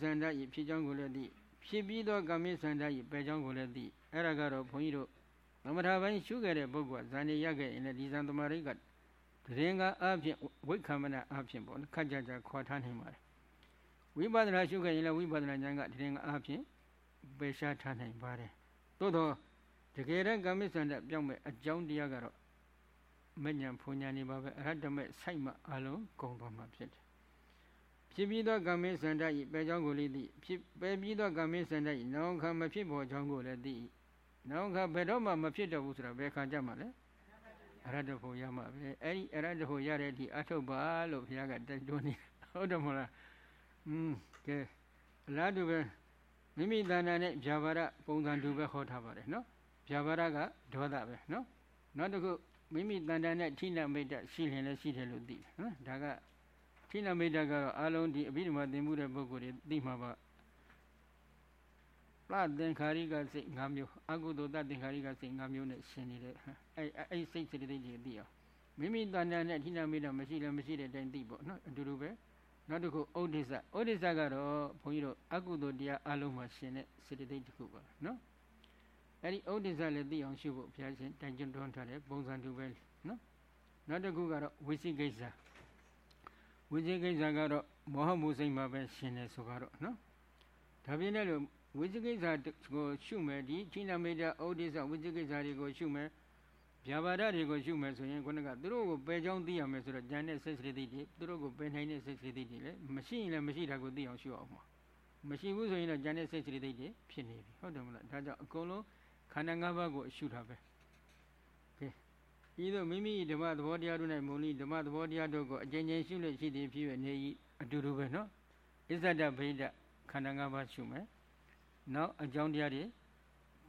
စန္ဒဤဖြစ်ကြောင်းကိုလည်းသိဖြစ်ပြီးသောကာမိစန္ဒဤပယ်ကြောင်းကိုလည်းသိအဲ့ဒါကတော့ဘုန်းကြီးတို့သမထပိုင်းရှုခဲ့တဲ့ပုဂ္ဂိုလ်ကဇာနေရခဲ့ရင်လည်းဒီဇံသမารိကတရင်ကအဖြစ်ဝိက္ခမနအဖြစ်ပေါ့နော်ခက်ကြကြခေါ်ထားနိုင်ပါတယ်ဝိပဿနာရှုခဲ့ရင်လည်းဝိပဿနာဉာဏ်ကတရင်ကအဖြစ်ပယ်ရှားထားနိုင်ပါတယ်သို့တော့တကယ်တော့ကာမိစန္ဒပြောင်းမဲ့အကြောင်းတရားကတော့မဉ္ဇဉ်ဖုန်ညာနေပါပဲအရဟတမေစိုက်မှအလုံးကုန်သွားမှာဖြစ်တယ် ဖြစ်ပြီးသောကံမေစန္ဒဤပဲကြောင်းကိုလည်းသိဖြစ်ပဲပြီးသောကံမေစန္ဒဤနောင်ခမဖြစ်ပေါ်ကြောင်းကိုလည်းသိနောင်ခဘယ်တော့မှမဖြစ်တော့ဘူးဆိုတာဘယ်ခါကြမှာလဲအရဟတဖို့ရမှာပဲအဲ့ဒီအရဟတဖို့ရတဲ့အထိအထုတ်ပါလို့ဘုရားကတိုက်တွန်းနေဟုတ်တယ်မဟုတ်လားอืมကဲအလားတူပဲမိမိတဏ္ဍာနဲ့ဗျာပါဒပုံစံတူပဲဟောထားပါတယ်နော်ဗျာပါဒကဒေါသပဲနော်နောက်တစ်ခုမိမိတန်တန်နဲ့ထိနမိတ်တရှိလင်လည်းရှိတယ်လို့သိတယ်နော်ဒါက ထိနမိတ်တကတော့အလုံးဒီအဘိဓမ္မာသင်မှုတဲ့ပုဂ္ဂိုလ်တွေသိမှာပါပလသင်္ခါရိကစိတ်၅မျိုးအကုသိုလ်တသင်္ခါရိကစိတ်၅မျိုးနဲ့ရှင်နေတဲ့အဲအဲစိတ်စိတ်တွေကြီးသိအောင်မိမိတန်တန်နဲ့ထိနမိတ်တမရှိလည်းမရှိတဲ့အတိုင်းသိပေါ့နော်အတူတူပဲနောက်တစ်ခုဩဒိစ္စဩဒိစ္စကတော့ဘုန်းကြီးတို့အကုသိုလ်တရားအလုံးမှာရှင်တဲ့စေတသိက်တစ်ခုပါနော်အဲ့ဒီဩဒိစ္စလည်းသိအောင်ရှုဖို့ဘုရားရှင်တိုင်ကျွန်းတွန်းထားတဲ့ပုံစံတူပဲနော်နောက်တစ်ခုကတော့ဝိသိကိစ္စ ဝိသိကိစ္စကတော့မောဟမှုစိတ်မှာပဲရှင်တယ်ဆိုတော့နော်ဒါပြင်းတဲ့လို့ဝိသိကိစ္စကိုရှုမယ်ဒီချိနမေတ္တာဩဒိစ္စဝိသိကိစ္စတွေကိုရှုမယ်ဗျာပါဒတွေကိုရှုမယ်ဆိုရင်ခုနကသူတို့ကိုပယ်ကြောင်းသိရမယ်ဆိုတော့ဉာဏ်နဲ့စိတ်စရိတိတွေသူတို့ကိုပယ်နိုင်တဲ့စိတ်စရိတိတွေလည်းမရှိရင်လည်းမရှိတာကိုသိအောင်ရှုအောင်ပါမရှိဘူးဆိုရင်တော့ဉာဏ်နဲ့စိတ်စရိတိတွေဖြစ်နေပြီဟုတ်တယ်မလားဒါကြောင့်အကုန်လုံးခန္ဓာ၅ပါးကိုအရှုတာပဲကဲ ဤသို့မိမိဓမ္မသဘောတရားတို့၌မူလိဓမ္မသဘောတရားတို့ကိုအကျဉ်းချင်းရှုလို့ရှိသည်ဖြစ်၍နေဤအတူတူပဲနော်ဣဇဒဗိဒခန္ဓာ၅ပါးရှုမယ်နောက်အကြောင်းတရားတွေ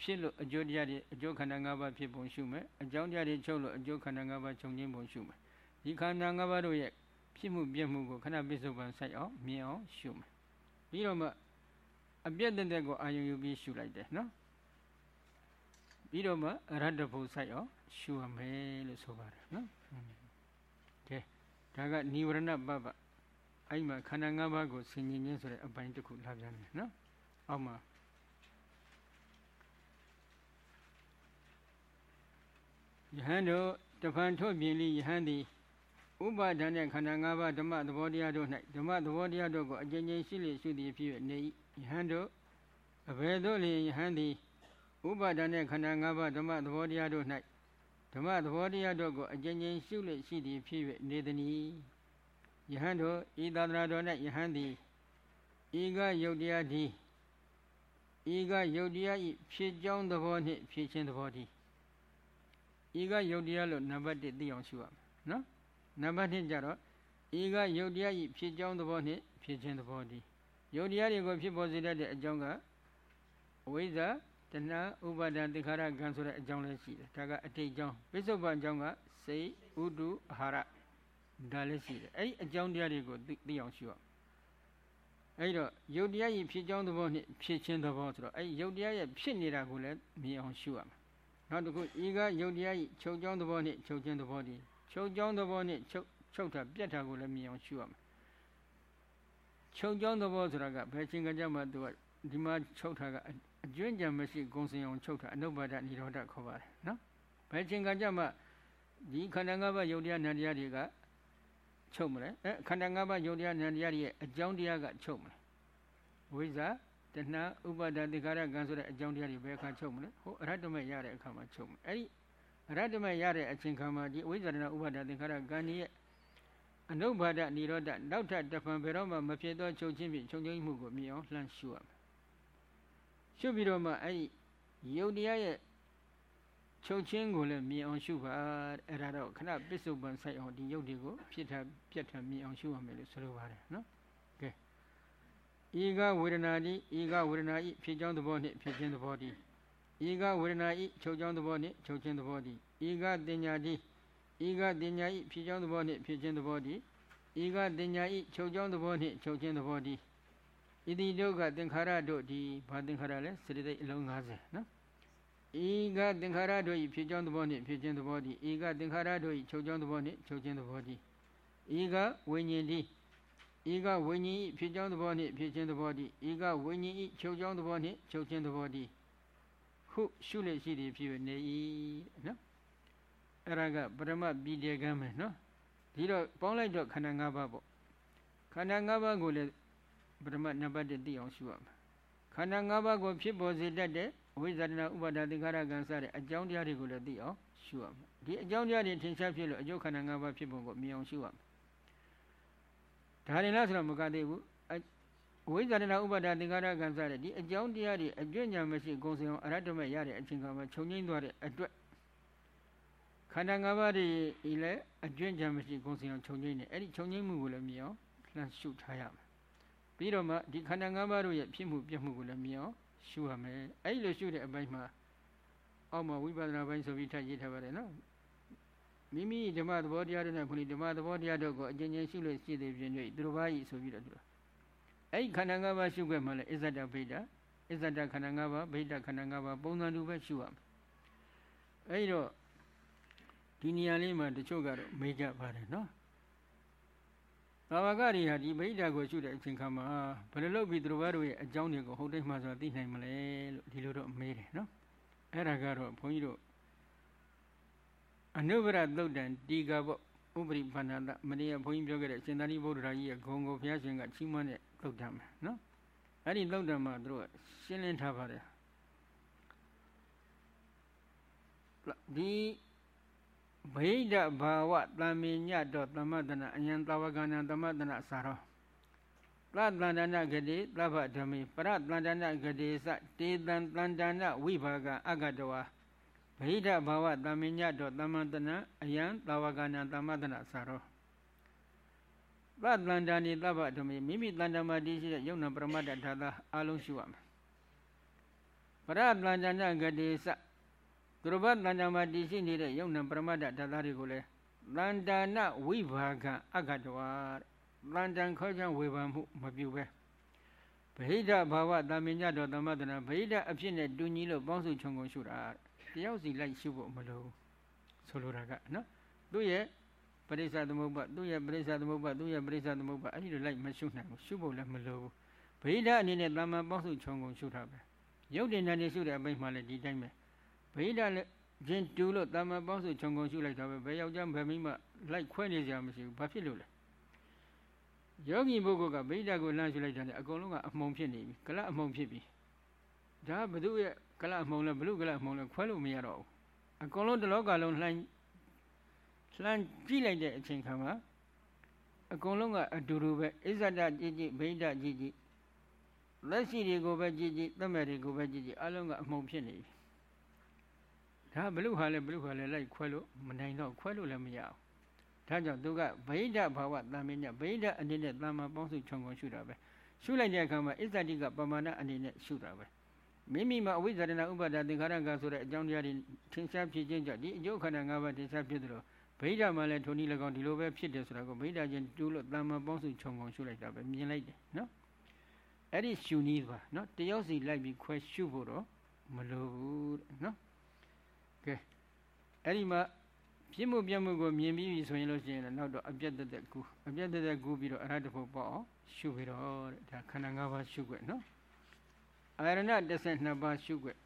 ဖြစ်လို့အကျိုးတရားတွေအကျိုးခန္ဓာ၅ပါးဖြစ်ပုံရှုမယ်အကြောင်းတရားတွေချုပ်လို့အကျိုးခန္ဓာ၅ပါးချုပ်ခြင်းပုံရှုမယ်ဒီခန္ဓာ၅ပါးတို့ရဲ့ဖြစ်မှုပြည့်မှုကိုခဏပိစုပန်ဆိုင်အောင်မြင်အောင်ရှုမယ်ပြီးတော့မှအပြည့်တဲ့တဲ့ကိုအာယုံယူပြီးရှုလိုက်တယ်နော်ပြီးတော့မှအရဟတဖို့ဆိုင်အောင် ရှုရမယ်လို့ဆိုပါတယ်နော်ကဲဒါကនិဝရဏပပအဲ့မှာခန္ဓာ၅ပါးကိုဆင်ញင်ခြင်းဆိုတဲ့အပိုင်းတစ်ခုလာပြန်တယ်နော်အောက်မှာယဟန်တို့တဖန်ထုတ်ပြင်လိယဟန်သည်ဥပါဒဏ်နဲ့ခန္ဓာ၅ပါးဓမ္မသဘောတရားတို့၌ဓမ္မသဘောတရားတို့ကိုအကျဉ်းချင်းရှိလျက်ရှိသည်ဖြစ်၍နေယဟန်တို့အဘယ်သို့လျင်ယဟန်သည်ဥပါဒဏ်နဲ့ခန္ဓာ၅ပါးဓမ္မသဘောတရားတို့၌ ဓမ္မသဘောတရားတို့ကိုအကျဉ်းချင်းရှုလျက်ရှိသည်ဖြစ်၍နေသည်ယဟန်တို့ဤသာသနာတော်၌ယဟန်သည်ဤကယုတ်တရားသည်ဤကယုတ်တရားဤဖြစ်ကြောင်းသဘောနှင့်ဖြစ်ခြင်းသဘောသည်ဤကယုတ်တရားလို့နံပါတ်1သိအောင်ရှုရမယ်နော်နံပါတ်2ကျတော့ဤကယုတ်တရားဤဖြစ်ကြောင်းသဘောနှင့်ဖြစ်ခြင်းသဘောသည်ယုတ်တရားတွေကိုဖြစ်ပေါ်စေတတ်တဲ့အကြောင်းကအဝိဇ္ဇာ တဏှာဥပါဒံသင်္ခါရကံဆိုတဲ့အကြောင်းလည်းရှိတယ်ဒါကအတိတ်ကြောင်းပိဿုပန်အကြောင်းကစိတ်ဥဒုအာဟာရဒါလည်းရှိတယ်အဲ့ဒီအကြောင်းတရားတွေကိုသိအောင်ရှုရအဲ့တော့ယုတ်တရားကြီးဖြစ်ကြောင်းသဘောနဲ့ဖြစ်ခြင်းသဘောဆိုတော့အဲ့ဒီယုတ်တရားရဲ့ဖြစ်နေတာကိုလည်းမြင်အောင်ရှုရမယ်နောက်တစ်ခုဤကယုတ်တရားကြီးချုပ်ကြောင်းသဘောနဲ့ချုပ်ခြင်းသဘောဒီချုပ်ကြောင်းသဘောနဲ့ချုပ်ချုပ်တာပြတ်တာကိုလည်းမြင်အောင်ရှုရမယ်ချုပ်ကြောင်းသဘောဆိုတာကဘယ်ချင်းကကြမှာသူကဒီမှာချုပ်တာကအ ကျွင့်ကြံမရှိဂုံစင်အောင်ချုပ်တာအနုဘဒနိရောဓခေါ်ပါတယ်နော်ဘယ်ချင်းကကြမှာဒီခန္ဓာ၅ပါးယုတ်တရားနံတရားတွေကချုပ်မလဲအဲခန္ဓာ၅ပါးယုတ်တရားနံတရားတွေရဲ့အကြောင်းတရားကချုပ်မလဲဝိဇ္ဇာတဏှာဥပါဒသင်္ခါရကံဆိုတဲ့အကြောင်းတရားတွေဘယ်အခါချုပ်မလဲဟိုအရဟတမေရတဲ့အခါမှာချုပ်မလဲအဲ့ဒီအရဟတမေရတဲ့အချိန်ခါမှာဒီဝိဇ္ဇာတဏှာဥပါဒသင်္ခါရကံရဲ့အနုဘာဒနိရောဓနောက်ထပ်တဖန်ဘယ်တော့မှမဖြစ်သောချုပ်ချင်းဖြင့်ချုပ်ချင်းမှုကိုမြင်အောင်လှမ်းရှုရမယ် ရှုပြီးတော့မှအဲ့ဒီယုတ်တရားရဲ့ချုပ်ချင်းကိုလည်းမြင်အောင်ရှုပါအဲ့ဒါတော့ခဏပစ္စုပန်ဆိုင်အောင်ဒီယုတ်တွေကိုဖြစ်ထပြတ်ထမြင်အောင်ရှုရမယ်လို့ဆိုလိုပါတယ်နော်ကဲဤကဝေဒနာတိဤကဝေဒနာဤဖြစ်ကြောင်းသဘောနှင့်ဖြစ်ခြင်းသဘောတိဤကဝေဒနာဤချုပ်ကြောင်းသဘောနှင့်ချုပ်ခြင်းသဘောတိဤကတင်ညာတိဤကတင်ညာဤဖြစ်ကြောင်းသဘောနှင့်ဖြစ်ခြင်းသဘောတိဤကတင်ညာဤချုပ်ကြောင်းသဘောနှင့်ချုပ်ခြင်းသဘောတိ ဣတိဒုက္ခသင်္ခါရတို့ဒီဘာသင်္ခါရလဲစရိတိတ်အလုံး90နော်ဤကသင်္ခါရတို့ဤဖြစ်ကြောင်းသဘောနှင့်ဖြစ်ခြင်းသဘောဒီဤကသင်္ခါရတို့ဤချုပ်ကြောင်းသဘောနှင့်ချုပ်ခြင်းသဘောဒီဤကဝိညာဉ်ဒီဤကဝိညာဉ်ဤဖြစ်ကြောင်းသဘောနှင့်ဖြစ်ခြင်းသဘောတည်းဤကဝိညာဉ်ဤချုပ်ကြောင်းသဘောနှင့်ချုပ်ခြင်းသဘောတည်းဟုရှုလျက်ရှိသည်ဖြစ်နေ၏နော်အဲ့ဒါကပရမပိတေကံမယ်နော်ဒီတော့ပေါင်းလိုက်တော့ခန္ဓာ၅ပါးပေါ့ခန္ဓာ၅ပါးကိုလည်း ပရမနံပါတ်1သိအောင်ရှုရမယ်ခန္ဓာ၅ပါးကိုဖြစ်ပေါ်စေတတ်တဲ့အဝိဇ္ဇာတနာဥပါဒသင်္ခါရကံစတဲ့အကြောင်းတရားတွေကိုလည်းသိအောင်ရှုရမယ်ဒီအကြောင်းတရားတွေထင်ရှားဖြစ်လို့အကျိုးခန္ဓာ၅ပါးဖြစ်ပုံကိုမြင်အောင်ရှုရမယ်ဒါရင်လားဆိုတော့မကသေးဘူးဝိဇ္ဇာတနာဥပါဒသင်္ခါရကံစတဲ့ဒီအကြောင်းတရားတွေအကျွင့်ညာမရှိဂုံစင်အောင်အရတ္တမဲ့ရတဲ့အချိန်ကမှခြုံငိမ့်သွားတဲ့အတွက်ခန္ဓာ၅ပါးတွေဤလည်းအကျွင့်ညာမရှိဂုံစင်အောင်ခြုံငိမ့်နေအဲ့ဒီခြုံငိမ့်မှုကိုလည်းမြင်အောင်လှမ်းရှုထားရမယ် ပြီးတော့မှဒီခန္ဓာ၅ပါးတို့ရဲ့ဖြစ်မှုပြမှုကိုလည်းမြင်အောင်ရှုရမယ်အဲ့ဒီလိုရှုတဲ့အပိုင်းမှာအောက်မှာဝိပဿနာပိုင်းဆိုပြီးထပ်ရေးထားပါတယ်နော်မိမိဓမ္မသဘောတရားတွေနဲ့ခုနဓမ္မသဘောတရားတို့ကိုအကျဉ်းချင်းရှုလို့ရှိသေးပြင်၍သူတို့ဘာဤဆိုပြီးတော့သူအဲ့ဒီခန္ဓာ၅ပါးရှုခဲ့မှလည်းအစ္ဆဒဗိဒ္ဓအစ္ဆဒခန္ဓာ၅ပါးဗိဒ္ဓခန္ဓာ၅ပါးပုံစံတူပဲရှုရမယ်အဲ့တော့ဒီနေရာလေးမှာတချို့ကတော့မေးကြပါတယ်နော် ဘာဝကတွေဟာဒီဗိဒ္ဓကိုရှုတဲ့အချိန်ခါမှာဘယ်လိုလုပ်ပြီးသူတို့ဘာတို့ရဲ့အကြောင်းတွေကိုဟုတ်တိတ်မှဆိုသိနိုင်မလဲလို့ဒီလိုတော့မေးတယ်နော်အဲ့ဒါကတော့ဘုန်းကြီးတို့အနုဘရသုတ်တံတီကာပေါ့ဥပရိပန္နတမနေ့ကဘုန်းကြီးပြောခဲ့တဲ့ရှင်သာရိပုတ္တရာကြီးရဲ့ဂုံကိုဘုရားရှင်ကချီးမွမ်းတဲ့သုတ်တံမှာနော်အဲ့ဒီသုတ်တံမှာသူတို့ရှင်းလင်းထားပါတယ်ဒီ ဗိဒဘာဝတံမေညတောသမတနာအယံတဝကနာသမတနာစာရောသတ္တန္တနာဂတိသဗ္ဗဓမေပရတန္တနာဂတိသတေတံတန္တနာဝိဘာက အဂတဝါဗိဒဘာဝတံမေညတောသမတနာအယံတဝကနာသမတနာစာရောသတ္တန္တနိသဗ္ဗဓမေမိမိတန္တမတိရှိတဲ့ယုံနာပရမတ္တထာသာအလုံးရှိရမယ်ပရတန္တနာဂတိသ သူတော်ဘာတဏ္ဍာမှာတည်ရှိနေတဲ့ယုံနံပရမတ္တဓာတ်သားတွေကိုလည်းတန်တာနဝိဘာဂအဂတဝါတန်တန်ခေါ်ချံဝေဖန်မှုမပြုပဲဗဟိတဘာဝတာမင်ညတော်သမတနာဗဟိတအဖြစ်နဲ့တူညီလို့ပေါင်းစုခြုံကုန်ရှုတာတယောက်စီလိုက်ရှုဖို့မလိုဆိုလိုတာကနော်သူ့ရဲ့ပရိစ္ဆသမုပ္ပါသူ့ရဲ့ပရိစ္ဆသမုပ္ပါသူ့ရဲ့ပရိစ္ဆသမုပ္ပါအဲ့ဒီလိုလိုက်မရှုနိုင်ဘူးရှုဖို့လည်းမလိုဘူးဗဟိတအနေနဲ့တာမန်ပေါင်းစုခြုံကုန်ရှုတာပဲရုပ်တင်တဲ့နေရှုတဲ့အပိုင်းမှလည်းဒီတိုင်းပဲ ဗိဓာလည်းချင်းတူလို့တာမန်ပေါင်းစုခြုံငုံရှုလိုက်တာပဲဘယ်ယောက်ျားဘယ်မိမလိုက်ခွဲနေကြမရှိဘူးဘာဖြစ်လို့လဲယောဂီပုဂ္ဂိုလ်ကဗိဓာကိုလှမ်းရှုလိုက်တယ်အကုန်လုံးကအမှုံဖြစ်နေပြီကလအမှုံဖြစ်ပြီဒါဘု து ရဲ့ကလအမှုံလဲဘလူကလအမှုံလဲခွဲလို့မရတော့ဘူးအကုန်လုံးတလောကလုံးလှမ်းလှမ်းကြည့်လိုက်တဲ့အချိန်ခါမှာအကုန်လုံးကအတူတူပဲအစ္ဆဒကြည်ကြည်ဗိဓာကြည်ကြည်လက်ရှိတွေကိုပဲကြည်ကြည်သမက်တွေကိုပဲကြည်ကြည်အလုံးကအမှုံဖြစ်နေပြီ ဒါဘလူဟာလဲဘလူဟာလဲလိုက်ခွဲလို့မနိုင်တော့ခွဲလို့လည်းမရဘူးဒါကြောင့်သူကဗိဓဘာဝတံမင်းညဗိဓအနေနဲ့တမ္မာပေါင်းစုခြုံငုံရှုတာပဲရှုလိုက်တဲ့အခါမှာအစ္ဆတိကပမာဏအနေနဲ့ရှုတာပဲမိမိမှာအဝိဇ္ဇာရဏဥပါဒသင်္ခါရကဆိုတဲ့အကြောင်းတရားတွေထင်ရှားဖြစ်ခြင်းကြောင့်ဒီအကျိုးခန္ဓာ၅ပါးထင်ရှားဖြစ်သလိုဗိဓမှာလည်းထိုနည်း၎င်းဒီလိုပဲဖြစ်တယ်ဆိုတာကိုဗိဓချင်းတူးလို့တမ္မာပေါင်းစုခြုံငုံရှုလိုက်တာပဲမြင်လိုက်တယ်နော်အဲ့ဒီရှုနည်းပါနော်တယောက်စီလိုက်ပြီးခွဲရှုဖို့တော့မလိုဘူးနော် ကဲအဲ့ဒီမှာပြစ်မှုပြတ်မှုကိုမြင်ပြီးပြီဆိုရင်လို့ရှိရင်လည်းနောက်တော့အပြတ်တက်တက်ကူအပြတ်တက်တက်ကူပြီးတော့အရဟတဖို့ပေါ့အောင်ရှုပြီးတော့တဲ့ဒါခန္ဓာ၅ပါးရှုွက်နော်အာရဏ12ပါးရှုွက်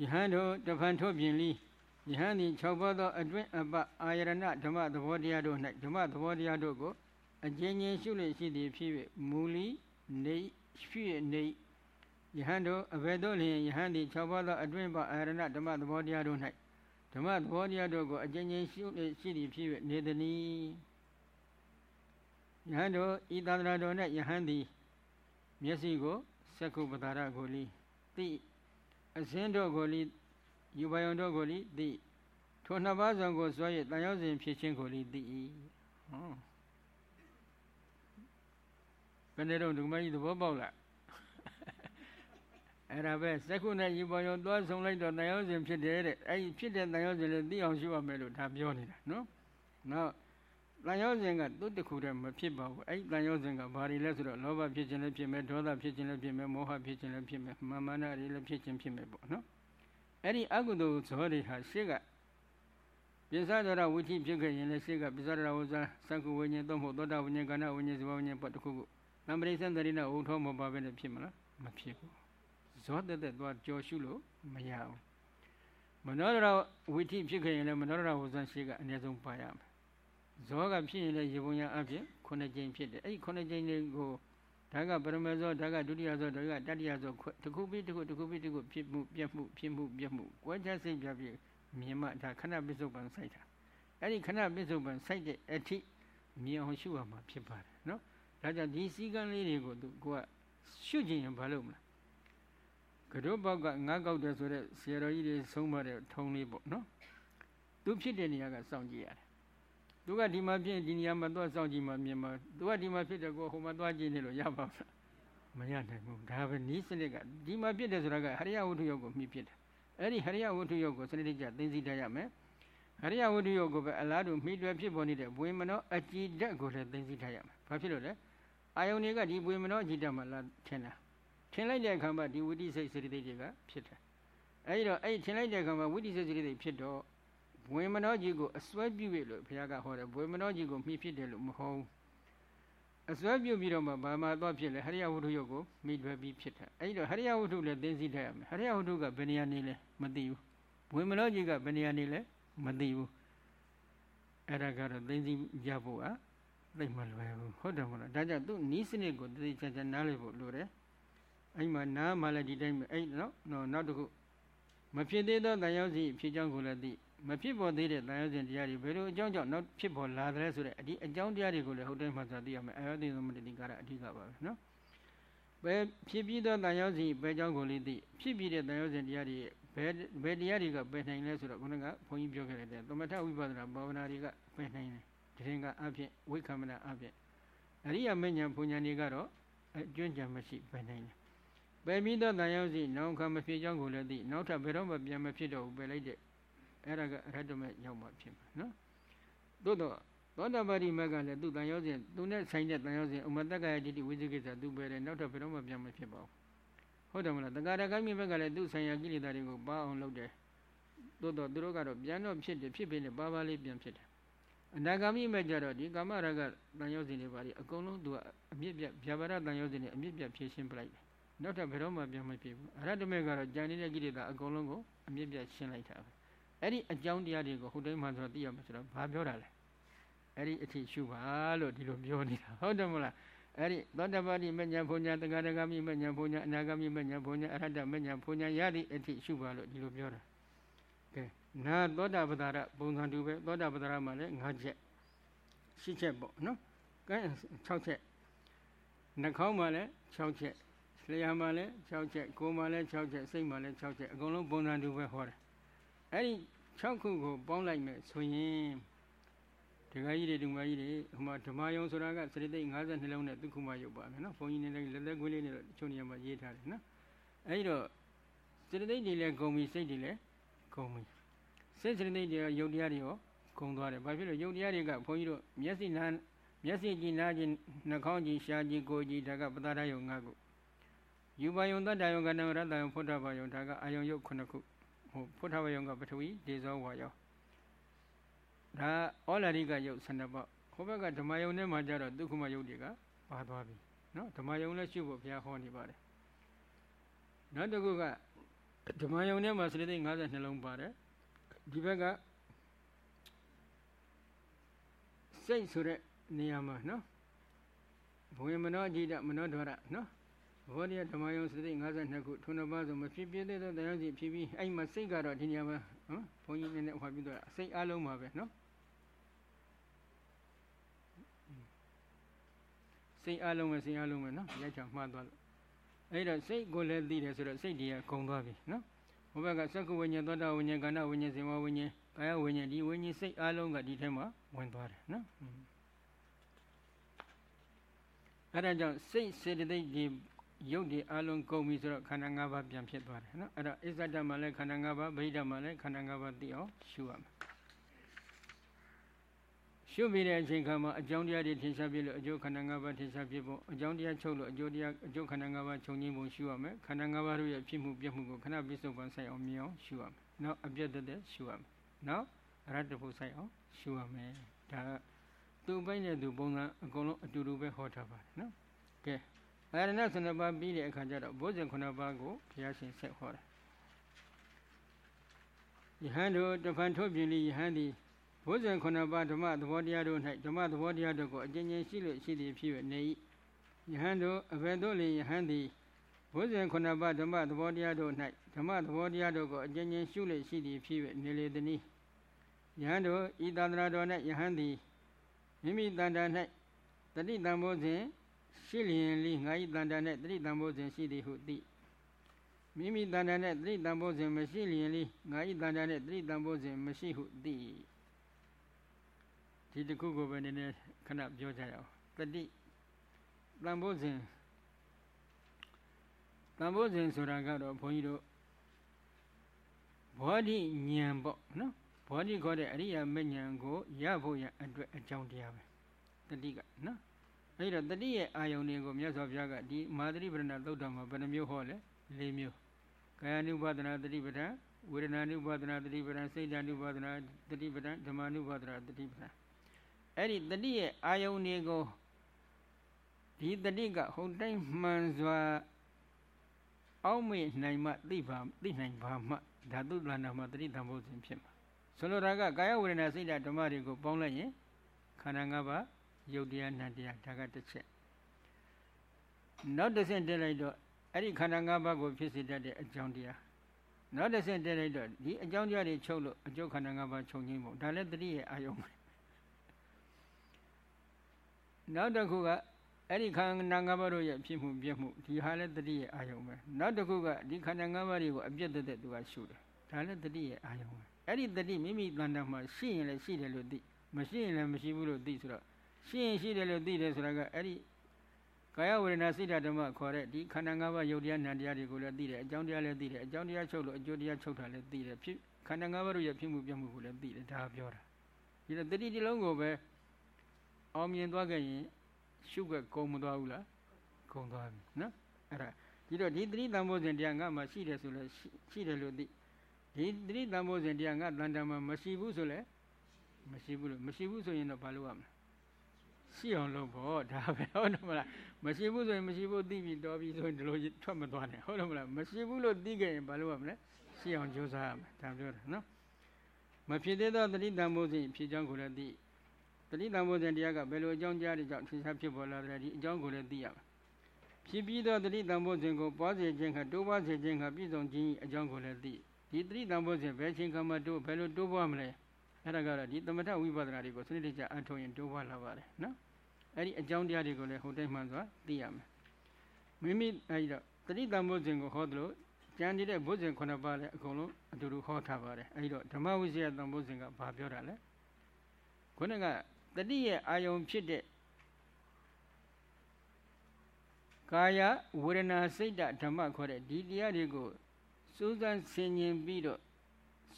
ယဟန်တို့တဖန်ထုတ်ပြင်လီယဟန်သည်6ပါးသောအတွင်းအပအာရဏဓမ္မသဘောတရားတို့၌ဓမ္မသဘောတရားတို့ကိုအကျဉ်းချင်းရှုလျက်ရှိသည်ဖြစ်၍မူလီနေဖြစ်နေ ယဟန်တို့အဘယ်သို့လျင်ယဟန်သည်6ပါးသောအတွင်းပါအာရဏဓမ္မသဘောတရားတို့၌ဓမ္မသဘောတရားတို့ကိုအကျဉ်းချင်းရှုရှိသည်ဖြစ်၍နေသည်ယဟန်တို့ဤသန္တရာတော်၌ယဟန်သည်မျက်စိကိုစက္ခုပတာရကိုလီသိအစင်းတို့ကိုလီယူပယုံတို့ကိုလီသိထိုနှစ်ပါးစုံကိုစွဲ၍တန်ရောက်စဉ်ဖြစ်ခြင်းကိုလီသိ၏ဟောဘယ်နဲ့တော့ဒုမကြီးသဘောပေါက်လား အဲ့ဒါပဲစက္ခုနဲ့ယူပေါ်ရုံသွားဆုံးလိုက်တော့တန်ရုံးစဉ်ဖြစ်တယ်တဲ့အဲ့ဒီဖြစ်တဲ့တန်ရုံးစဉ်လည်းသိအောင်ရှုရမယ်လို့ဒါပြောနေတာနော်နောက်တန်ရုံးစဉ်ကသူ့တခုတည်းမဖြစ်ပါဘူးအဲ့ဒီတန်ရုံးစဉ်ကဘာတွေလဲဆိုတော့လောဘဖြစ်ခြင်းလည်းဖြစ်မယ်ဒေါသဖြစ်ခြင်းလည်းဖြစ်မယ်မောဟဖြစ်ခြင်းလည်းဖြစ်မယ်မာမနာတွေလည်းဖြစ်ခြင်းဖြစ်မယ်ပေါ့နော်အဲ့ဒီအကုသိုလ်ဇောတွေဟာရှေ့ကပိစ္ဆဒရဝိထိဖြစ်ခဲ့ရင်လည်းရှေ့ကပိစ္ဆဒရဝဇ္ဇသက္ကုဝိညာဉ်သုံးဖို့သောတာဝိညာဉ်ကဏဝိညာဉ်ဇဝဝိညာဉ်ပတ်တစ်ခုခုနံပရိသန္တရိနာဥထောမပါပဲနဲ့ဖြစ်မလားမဖြစ်ဘူး ဇောတက်တက်သွားကြော်ရှုလို့မရဘူးမနောဒရဝိထိဖြစ်ခဲ့ရင်လည်းမနောဒရဝဇ္ဇရှေ့ကအနည်းဆုံးပါရမယ်ဇောကဖြစ်ရင်လည်းရေပုံရအဖြစ်ခုနှစ်ကြိမ်ဖြစ်တယ်အဲ့ဒီခုနှစ်ကြိမ်တွေကိုဒါကပရမေဇောဒါကဒုတိယဇောဒါကတတိယဇောတစ်ခုပြီးတစ်ခုတစ်ခုပြီးတစ်ခုဖြစ်မှုပြတ်မှုဖြစ်မှုပြတ်မှုကွဲခြားစိတ်ပြပြမြင်မှဒါခဏပစ္စုပန်စိုက်တာအဲ့ဒီခဏပစ္စုပန်စိုက်တဲ့အထိမြင်အောင်ရှုရမှာဖြစ်ပါတယ်နော်ဒါကြောင့်ဒီစည်းကမ်းလေးတွေကိုသူကရှုကျင်ရင်ဘာလုပ်မလဲ ကတို့ဘောက်ကငါးကောက်တယ်ဆိုတော့ဆရာတော်ကြီးတွေဆုံးမတဲ့ထုံးလေးပေါ့နော်သူဖြစ်တဲ့နေရာကစောင့်ကြည့်ရတယ်သူကဒီမှာဖြစ်ဒီနေရာမှာသွားစောင့်ကြည့်မှမြင်မှာသူကဒီမှာဖြစ်တယ်ကိုဟိုမှာသွားကြည့်နေလို့ရပါ့မလားမရနိုင်ဘူးဒါပဲနီးစနစ်ကဒီမှာဖြစ်တယ်ဆိုတာကဟရိယဝတ္ထုယောက်ကိုမှီဖြစ်တယ်အဲ့ဒီဟရိယဝတ္ထုယောက်ကိုစနစ်တကျသိသိထားရမယ်ဟရိယဝတ္ထုယောက်ကိုပဲအလားတူမှီတွယ်ဖြစ်ပေါ်နေတဲ့ဘွေမနောအကြည်ဓာတ်ကိုလည်းသိသိထားရမယ်ဘာဖြစ်လို့လဲအာယုန်တွေကဒီဘွေမနောအကြည်ဓာတ်မှာလာထင်တာ ထင်လိုက်တဲ့အခါမှာဒီဝိတိစိတ်စရိတိတွေကဖြစ်တယ်အဲ့ဒီတော့အဲ့ထင်လိုက်တဲ့အခါမှာဝိတိစိတ်စရိတိဖြစ်တော့ဘွေမနောကြီးကိုအစွဲပြုပြီလို့ဘုရားကဟောတယ်ဘွေမနောကြီးကိုမှီဖြစ်တယ်လို့မဟုတ်ဘူးအစွဲပြုပြီးတော့မှဘာမှတော့ဖြစ်လဲဟရိယဝတ္ထုယုတ်ကိုမိတွယ်ပြီးဖြစ်တယ်အဲ့ဒီတော့ဟရိယဝတ္ထုလည်းသိသိထားရမယ်ဟရိယဝတ္ထုကဘယ်နေရာနေလဲမသိဘူးဘွေမနောကြီးကဘယ်နေရာနေလဲမသိဘူးအဲ့ဒါကတော့သိသိရဖို့อ่ะသိမလွယ်ဘူးဟုတ်တယ်မဟုတ်လားဒါကြောင့်သူနီးစနစ်ကိုတည်ချာချာနားလည်ဖို့လိုတယ် အဲ့မှာနားမှလည်းဒီတိုင်းပဲအဲ့နော်နောက်တစ်ခုမဖြစ်သေးသောတန်ရောက်စီဖြစ်ကြောင်းကိုလည်းသိမဖြစ်ပေါ်သေးတဲ့တန်ရုံစဉ်တရားတွေဘယ်လိုအကြောင်းကြောင့်နောက်ဖြစ်ပေါ်လာတယ်ဆိုတဲ့အဒီအကြောင်းတရားတွေကိုလည်းဟုတ်တယ်မှသာသိရမယ်အယောတိသမတိကာရအဓိကပါပဲနော်ဘယ်ဖြစ်ပြီးသောတန်ရုံစဉ်ဘယ်ကြောင့်ကိုလည်းသိဖြစ်ပြီးတဲ့တန်ရုံစဉ်တရားတွေဘယ်ဘယ်တရားတွေကပယ်နိုင်လဲဆိုတော့ခုနကဘုန်းကြီးပြောခဲ့တဲ့သမထဝိပဿနာဘာဝနာတွေကပယ်နိုင်တယ်ဒီရင်ကအဖြစ်ဝိက္ခမနာအဖြစ်အရိယမဉ္ဇဉ်ဘုံညာတွေကတော့အကျွမ်းကြံမရှိပယ်နိုင်တယ် ပယ်ပြီးသောတန်ရုံစဉ်နောက်ခါမဖြစ်ကြောင်းကိုလည်းသိနောက်ထပ်ဘယ်တော့မှပြန်မဖြစ်တော့ဘူးပယ်လိုက်တဲ့အဲ့ဒါကရတ္တမေရောက်မှဖြစ်မှာနော်သို့တော့သောတာပတိမကလည်းသူတန်ရောစဉ်သူနဲ့ဆိုင်တဲ့တန်ရောစဉ်ဥမတက္ကယတိတိဝိသိကိစ္စသူပဲတယ်နောက်တော့ဘယ်တော့မှပြန်မဖြစ်ပါဘူးဟုတ်တယ်မလားတက္ကရာကမိဘကလည်းသူဆိုင်ရာကိလေသာတွေကိုပါအောင်လုပ်တယ်သို့တော့သူတို့ကတော့ပြန်တော့ဖြစ်တယ်ဖြစ်ပြီးနေပါပါလေးပြန်ဖြစ်တယ်အနာဂါမိမဲ့ကြတော့ဒီကာမရာဂတန်ရောစဉ်တွေပါလေအကုန်လုံးသူကအမြင့်ပြဗျာပါဒတန်ရောစဉ်တွေအမြင့်ပြဖြည့်ရှင်းပလိုက်တယ် နောက်တော့ဘယ်တော့မှပြန်မဖြစ်ဘူးအရတ္တမေကတော့ကြံနေတဲ့ကိလေသာအကုန်လုံးကိုအမြင့်ပြရှင်းလိုက်တာပဲအဲ့ဒီအကြောင်းတရားတွေကိုဟုတ်တိုင်းမှဆိုတော့သိရမှာဆိုတော့ဘာပြောတာလဲအဲ့ဒီအထိရှုပါလို့ဒီလိုပြောနေတာဟုတ်တယ်မလားအဲ့ဒီသောတပတိမညာဘုံညာတက္ကရာဂမိမညာဘုံညာအနာဂမိမညာဘုံညာအရဟတမညာဘုံညာရသည့်အထိရှုပါလို့ဒီလိုပြောတာကဲနာသောတာပတ္တရပုံစံတူပဲသောတာပတ္တရမှာလည်း၅ချက်၈ချက်ပေါ့နော်ကဲ6ချက်နှာခေါင်းမှာလည်း6ချက် လျှာမှာလည်း6ချက်ကိုယ်မှာလည်း6ချက်စိတ်မှာလည်း6ချက်အကုန်လုံးပုံစံတူပဲဟောတယ်အဲ့ဒီ6ခုကိုပေါင်းလိုက်မယ်ဆိုရင်ဒကာကြီးတွေဒုမကြီးတွေဟိုမှာဓမ္မယုံဆိုတာကစရိသိက်52လုံးနဲ့ဒုက္ခမယုတ်ပါမယ်နော်ဘုန်းကြီးနေလည်းလက်လက်ကွင်းလေးနဲ့တော့ချုံနေရာမှာရေးထားတယ်နော်အဲ့ဒီတော့စရိသိက်တွေလည်းဂုံပြီစိတ်တွေလည်းဂုံပြီစိတ်စရိသိက်တွေယုတ်တရားတွေရောဂုံသွားတယ်ဘာဖြစ်လို့ယုတ်တရားတွေကဘုန်းကြီးတို့မျက်စိနာမျက်စိကြည့်နားကြည့်နှာခေါင်းကြည့်ရှားကြည့်ကိုယ်ကြည့်ဒါကပတာရယုံ၅ခု ယူပါယုံတတ္တယုံကဏ္ဍရတ္တယုံဖုဒ္ဓဘာယုံဒါကအာယုံယုတ်9ခုဟိုဖုထဝယုံကပထဝီဒေဇောဝါယောဒါဩလာရိကယုတ်12ပေါ့ဟိုဘက်ကဓမ္မယုံထဲမှာကျတော့ဒုက္ခမယုတ်တွေကပါသွားပြီနော်ဓမ္မယုံလည်းရှုဖို့ဘုရားဟောနေပါတယ်နောက်တစ်ခုကဓမ္မယုံထဲမှာစရိသိ52လုံးပါတယ်ဒီဘက်ကစိတ်ဆိုတဲ့နေရာမှာနော်ဘဝင်မနောအကြည့်တမနောဒရနော် ဘောဓိယဓမ္မယုံစတိ52ခုထုံးတစ်ပါးဆိုမဖြစ်ပြတဲ့တရားစီဖြစ်ပြီးအဲ့မှာစိတ်ကတော့ဒီနေရာမှာနော်ဘုန်းကြီးနည်းနည်းဟောပြီးတော့စိတ်အလုံးပါပဲနော်စိတ်အလုံးပဲစိတ်အလုံးပဲနော်ရိုက်ချမှားသွားလို့အဲ့တော့စိတ်ကိုလည်းသိတယ်ဆိုတော့စိတ်တွေကကုံသွားပြီနော်ဘုဘကစက္ကဝိညာဉ်သောတာဝိညာဉ်ကန္နဝိညာဉ်ဇေဝဝိညာဉ်ကာယဝိညာဉ်ဒီဝိညာဉ်စိတ်အလုံးကဒီထဲမှာဝင်သွားတယ်နော်အဲ့ဒါကြောင့်စိတ်စေတသိက်ဒီ ရုပ်တွေအလုံးကုန်ပြီဆိုတော့ခန္ဓာ၅ပါးပြန်ဖြစ်သွားတယ်နော်အဲ့တော့အစ္ဆဒမှာလည်းခန္ဓာ၅ပါးဗိဓမှာလည်းခန္ဓာ၅ပါးသိအောင်ရှုရမယ်ရှုပြီးတဲ့အချိန်ခါမှာအကြောင်းတရားတွေထင်ရှားပြလို့အကျိုးခန္ဓာ၅ပါးထင်ရှားပြဖို့အကြောင်းတရားချုပ်လို့အကျိုးတရားအကျိုးခန္ဓာ၅ပါးခြုံငင်းပုံရှုရမယ်ခန္ဓာ၅ပါးတို့ရဲ့ဖြစ်မှုပြမှုကိုခဏပြစ္ဆုတ်ပန်ဆိုင်အောင်မြင်အောင်ရှုရမယ်နောက်အပြတ်တသက်ရှုရမယ်နောက်အရတ္တဖို့ဆိုင်အောင်ရှုရမယ်ဒါကသူ့ဘိုင်းနဲ့သူပုံစံအကုန်လုံးအတူတူပဲဟောထားပါတယ်နော်ကဲ အာရဏစနပါပြီးတဲ့အခါကျတော့ဘုဇင်ခုနှစ်ပါးကိုဘုရားရှင်ဆက်ဟောတယ်ယဟန်တို့တဖန်ထုတ်ပြလိယဟန်သည်ဘုဇင်ခုနှစ်ပါးဓမ္မသဘောတရားတို့၌ဓမ္မသဘောတရားတို့ကိုအကျဉ်းချင်းရှိလို့ရှိသည်ဖြစ်၍နေ၏ယဟန်တို့အဘယ်သို့လျင်ယဟန်သည်ဘုဇင်ခုနှစ်ပါးဓမ္မသဘောတရားတို့၌ဓမ္မသဘောတရားတို့ကိုအကျဉ်းချင်းရှုလို့ရှိသည်ဖြစ်၍နေလေသည်။ယဟန်တို့ဤတန္တရာတော်၌ယဟန်သည်မိမိတန်တာ၌တတိတံဘောဇဉ် ရှိလျင်လိငါဤတန်တာ၌တတိတံဘောဇဉ်ရှိသည်ဟုသိမိမိတန်တာ၌တတိတံဘောဇဉ်မရှိလျင်လိငါဤတန်တာ၌တတိတံဘောဇဉ်မရှိဟုသိဒီတခုကိုပဲနည်းနည်းခဏပြောကြရအောင်တတိတံဘောဇဉ်တံဘောဇဉ်ဆိုတာကတော့ဘုန်းကြီးတို့ဘောဓိဉာဏ်ပေါ့နော်ဘောဓိခေါ်တဲ့အရိယာမဉ္ဇဉ်ကိုရဖို့ရအတွက်အကြောင်းတရားပဲတတိကနော် အဲဒီတော့တတိရဲ့အာယုန်တွေကိုမြတ်စွာဘုရားကဒီမာသရိပဒနာသုတ်တော်မှာဘယ်နှမျိုးဟောလဲ၄မျိုးကာယ ानु ပါဒနာတတိပဒံဝေဒနာ ानु ပါဒနာတတိပဒံစိတ် ानु ပါဒနာတတိပဒံဓမ္မ ानु ပါဒနာတတိပဒံအဲ့ဒီတတိရဲ့အာယုန်တွေကိုဒီတတိကဟုတ်တိုင်းမှန်စွာအောက်မေ့နိုင်မှသိပါသိနိုင်ပါမှဓာတုလန္နာမှာတတိတံဖို့စဉ်ဖြစ်မှာဆိုလိုတာကကာယဝေဒနာစိတ်ဓာတ်ဓမ္မတွေကိုပေါင်းလိုက်ရင်ခန္ဓာ၅ပါး ယုတ်တရားနတ်တရားဒါကတစ်ချက်နောက်တစ်ဆင့်တက်လိုက်တော့အဲ့ဒီခန္ဓာ၅ပါးကိုဖြစ်စေတတ်တဲ့အကြောင်းတရားနောက်တစ်ဆင့်တက်လိုက်တော့ဒီအကြောင်းတရားတွေချုပ်လို့အကျုပ်ခန္ဓာ၅ပါးချုပ်ငိမ့်ဖို့ဒါလည်းတတိရဲ့အာယုံပဲနောက်တစ်ခုကအဲ့ဒီခန္ဓာ၅ပါးတို့ရဲ့ဖြစ်မှုပြည့်မှုဒီဟာလည်းတတိရဲ့အာယုံပဲနောက်တစ်ခုကဒီခန္ဓာ၅ပါးတွေကိုအပြည့်တသက်သူကရှုတယ်ဒါလည်းတတိရဲ့အာယုံပဲအဲ့ဒီတတိမိမိတန်တမှာရှိရင်လည်းရှိတယ်လို့သိမရှိရင်လည်းမရှိဘူးလို့သိဆိုတော့ ရှိရင်ရှိတယ်လို့သိတယ်ဆိုတာကအဲ့ဒီကာယဝေဒနာစိတ်ဓမ္မခေါ်တဲ့ဒီခန္ဓာ၅ပါးယုတ်တရားနာတရားတွေကိုလည်းသိတယ်အကြောင်းတရားလည်းသိတယ်အကြောင်းတရားချုပ်လို့အကျိုးတရားချုပ်တာလည်းသိတယ်ဖြစ်ခန္ဓာ၅ပါးတို့ရဲ့ဖြစ်မှုပြမှုကိုလည်းသိတယ်ဒါပြောတာဒီတော့တတိဒီလုံးကိုပဲအောင်မြင်သွားခဲ့ရင်ရှုကကုံမသွားဘူးလားကုံသွားပြီနော်အဲ့ဒါဒီတော့ဒီတတိတံဘောဇဉ်တရားငါမှရှိတယ်ဆိုလဲရှိတယ်လို့သိဒီတတိတံဘောဇဉ်တရားငါတန်တမှာမရှိဘူးဆိုလဲမရှိဘူးလို့မရှိဘူးဆိုရင်တော့ဘာလုပ်ရမလဲ ရှိအောင်လုပ်ဖို့ဒါပဲဟုတ်တယ်မလားမရှိဘူးဆိုရင်မရှိဘူးသိပြီတော်ပြီဆိုရင်ဒီလိုထွက်မသွားနဲ့ဟုတ်တယ်မလားမရှိဘူးလို့သိခဲ့ရင်ဘာလုပ်ရမလဲရှိအောင်ကြိုးစားရမယ်ဒါပြောတာနော်မဖြစ်သေးသောတတိတံဘောဇဉ်ဖြစ်ကြောင်းကိုလည်းသိတတိတံဘောဇဉ်တရားကဘယ်လိုအကြောင်းကြားတဲ့ကြောင့်ထင်ရှားဖြစ်ပေါ်လာတယ်ဒီအကြောင်းကိုလည်းသိရမယ်ဖြစ်ပြီးသောတတိတံဘောဇဉ်ကိုပွားစေခြင်းကတိုးပွားစေခြင်းကပြည့်စုံခြင်းအကြောင်းကိုလည်းသိဒီတတိတံဘောဇဉ်ဘယ်ချိန်ကမှတိုးဘယ်လိုတိုးပွားမလဲအဲ့ဒါကတော့ဒီသမထဝိပဿနာတွေကိုစနစ်တကျအထောက်ရင်တိုးပွားလာပါတယ်နော် အဲ့ဒီအကြောင်းတရားတွေကိုလည်းဟိုတိုင်းမှန်စွာသိရမယ်မိမိအဲ့ဒီတော့တတိတံဘောဇဉ်ကိုဟောသလိုကျန်တဲ့ဘုဇဉ်ခုနှစ်ပါးလည်းအကုန်လုံးအတူတူဟောထားပါတယ်အဲ့ဒီတော့ဓမ္မဝိဇ္ဇယတံဘောဇဉ်ကဘာပြောတာလဲခုနကတတိရဲ့အာယုံဖြစ်တဲ့ကာယဝေဒနာစိတ်ဓဓမ္မခေါ်တဲ့ဒီတရားတွေကိုစူးစမ်းဆင်ခြင်ပြီးတော့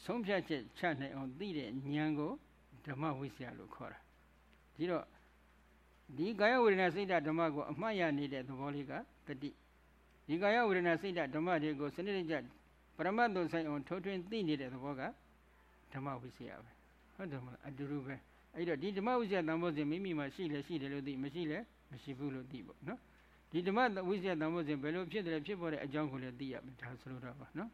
ဆုံးဖြတ်ချက်ချနိုင်အောင်သိတဲ့ဉာဏ်ကိုဓမ္မဝိဇ္ဇာလို့ခေါ်တာဒီတော့ ဒီကာယဝေဒနာစိတ်ဓမ္မကိုအမှတ်ရနေတဲ့သဘောလေးကတတိဒီကာယဝေဒနာစိတ်ဓမ္မတွေကိုစနစ်တကျပရမတ်သို့ဆိုင်အောင်ထိုးထွင်းသိနေတဲ့သဘောကဓမ္မဝိဇ္ဇာပဲဟုတ်တယ်မလားအတူတူပဲအဲ့တော့ဒီဓမ္မဝိဇ္ဇာတန်ဖိုးစဉ်မိမိမှာရှိလဲရှိတယ်လို့သိမရှိလဲမရှိဘူးလို့သိပေါ့နော်ဒီဓမ္မဝိဇ္ဇာတန်ဖိုးစဉ်ဘယ်လိုဖြစ်တယ်ဖြစ်ပေါ်တဲ့အကြောင်းကိုလည်းသိရမယ်ဒါဆိုလိုတော့ပါနော်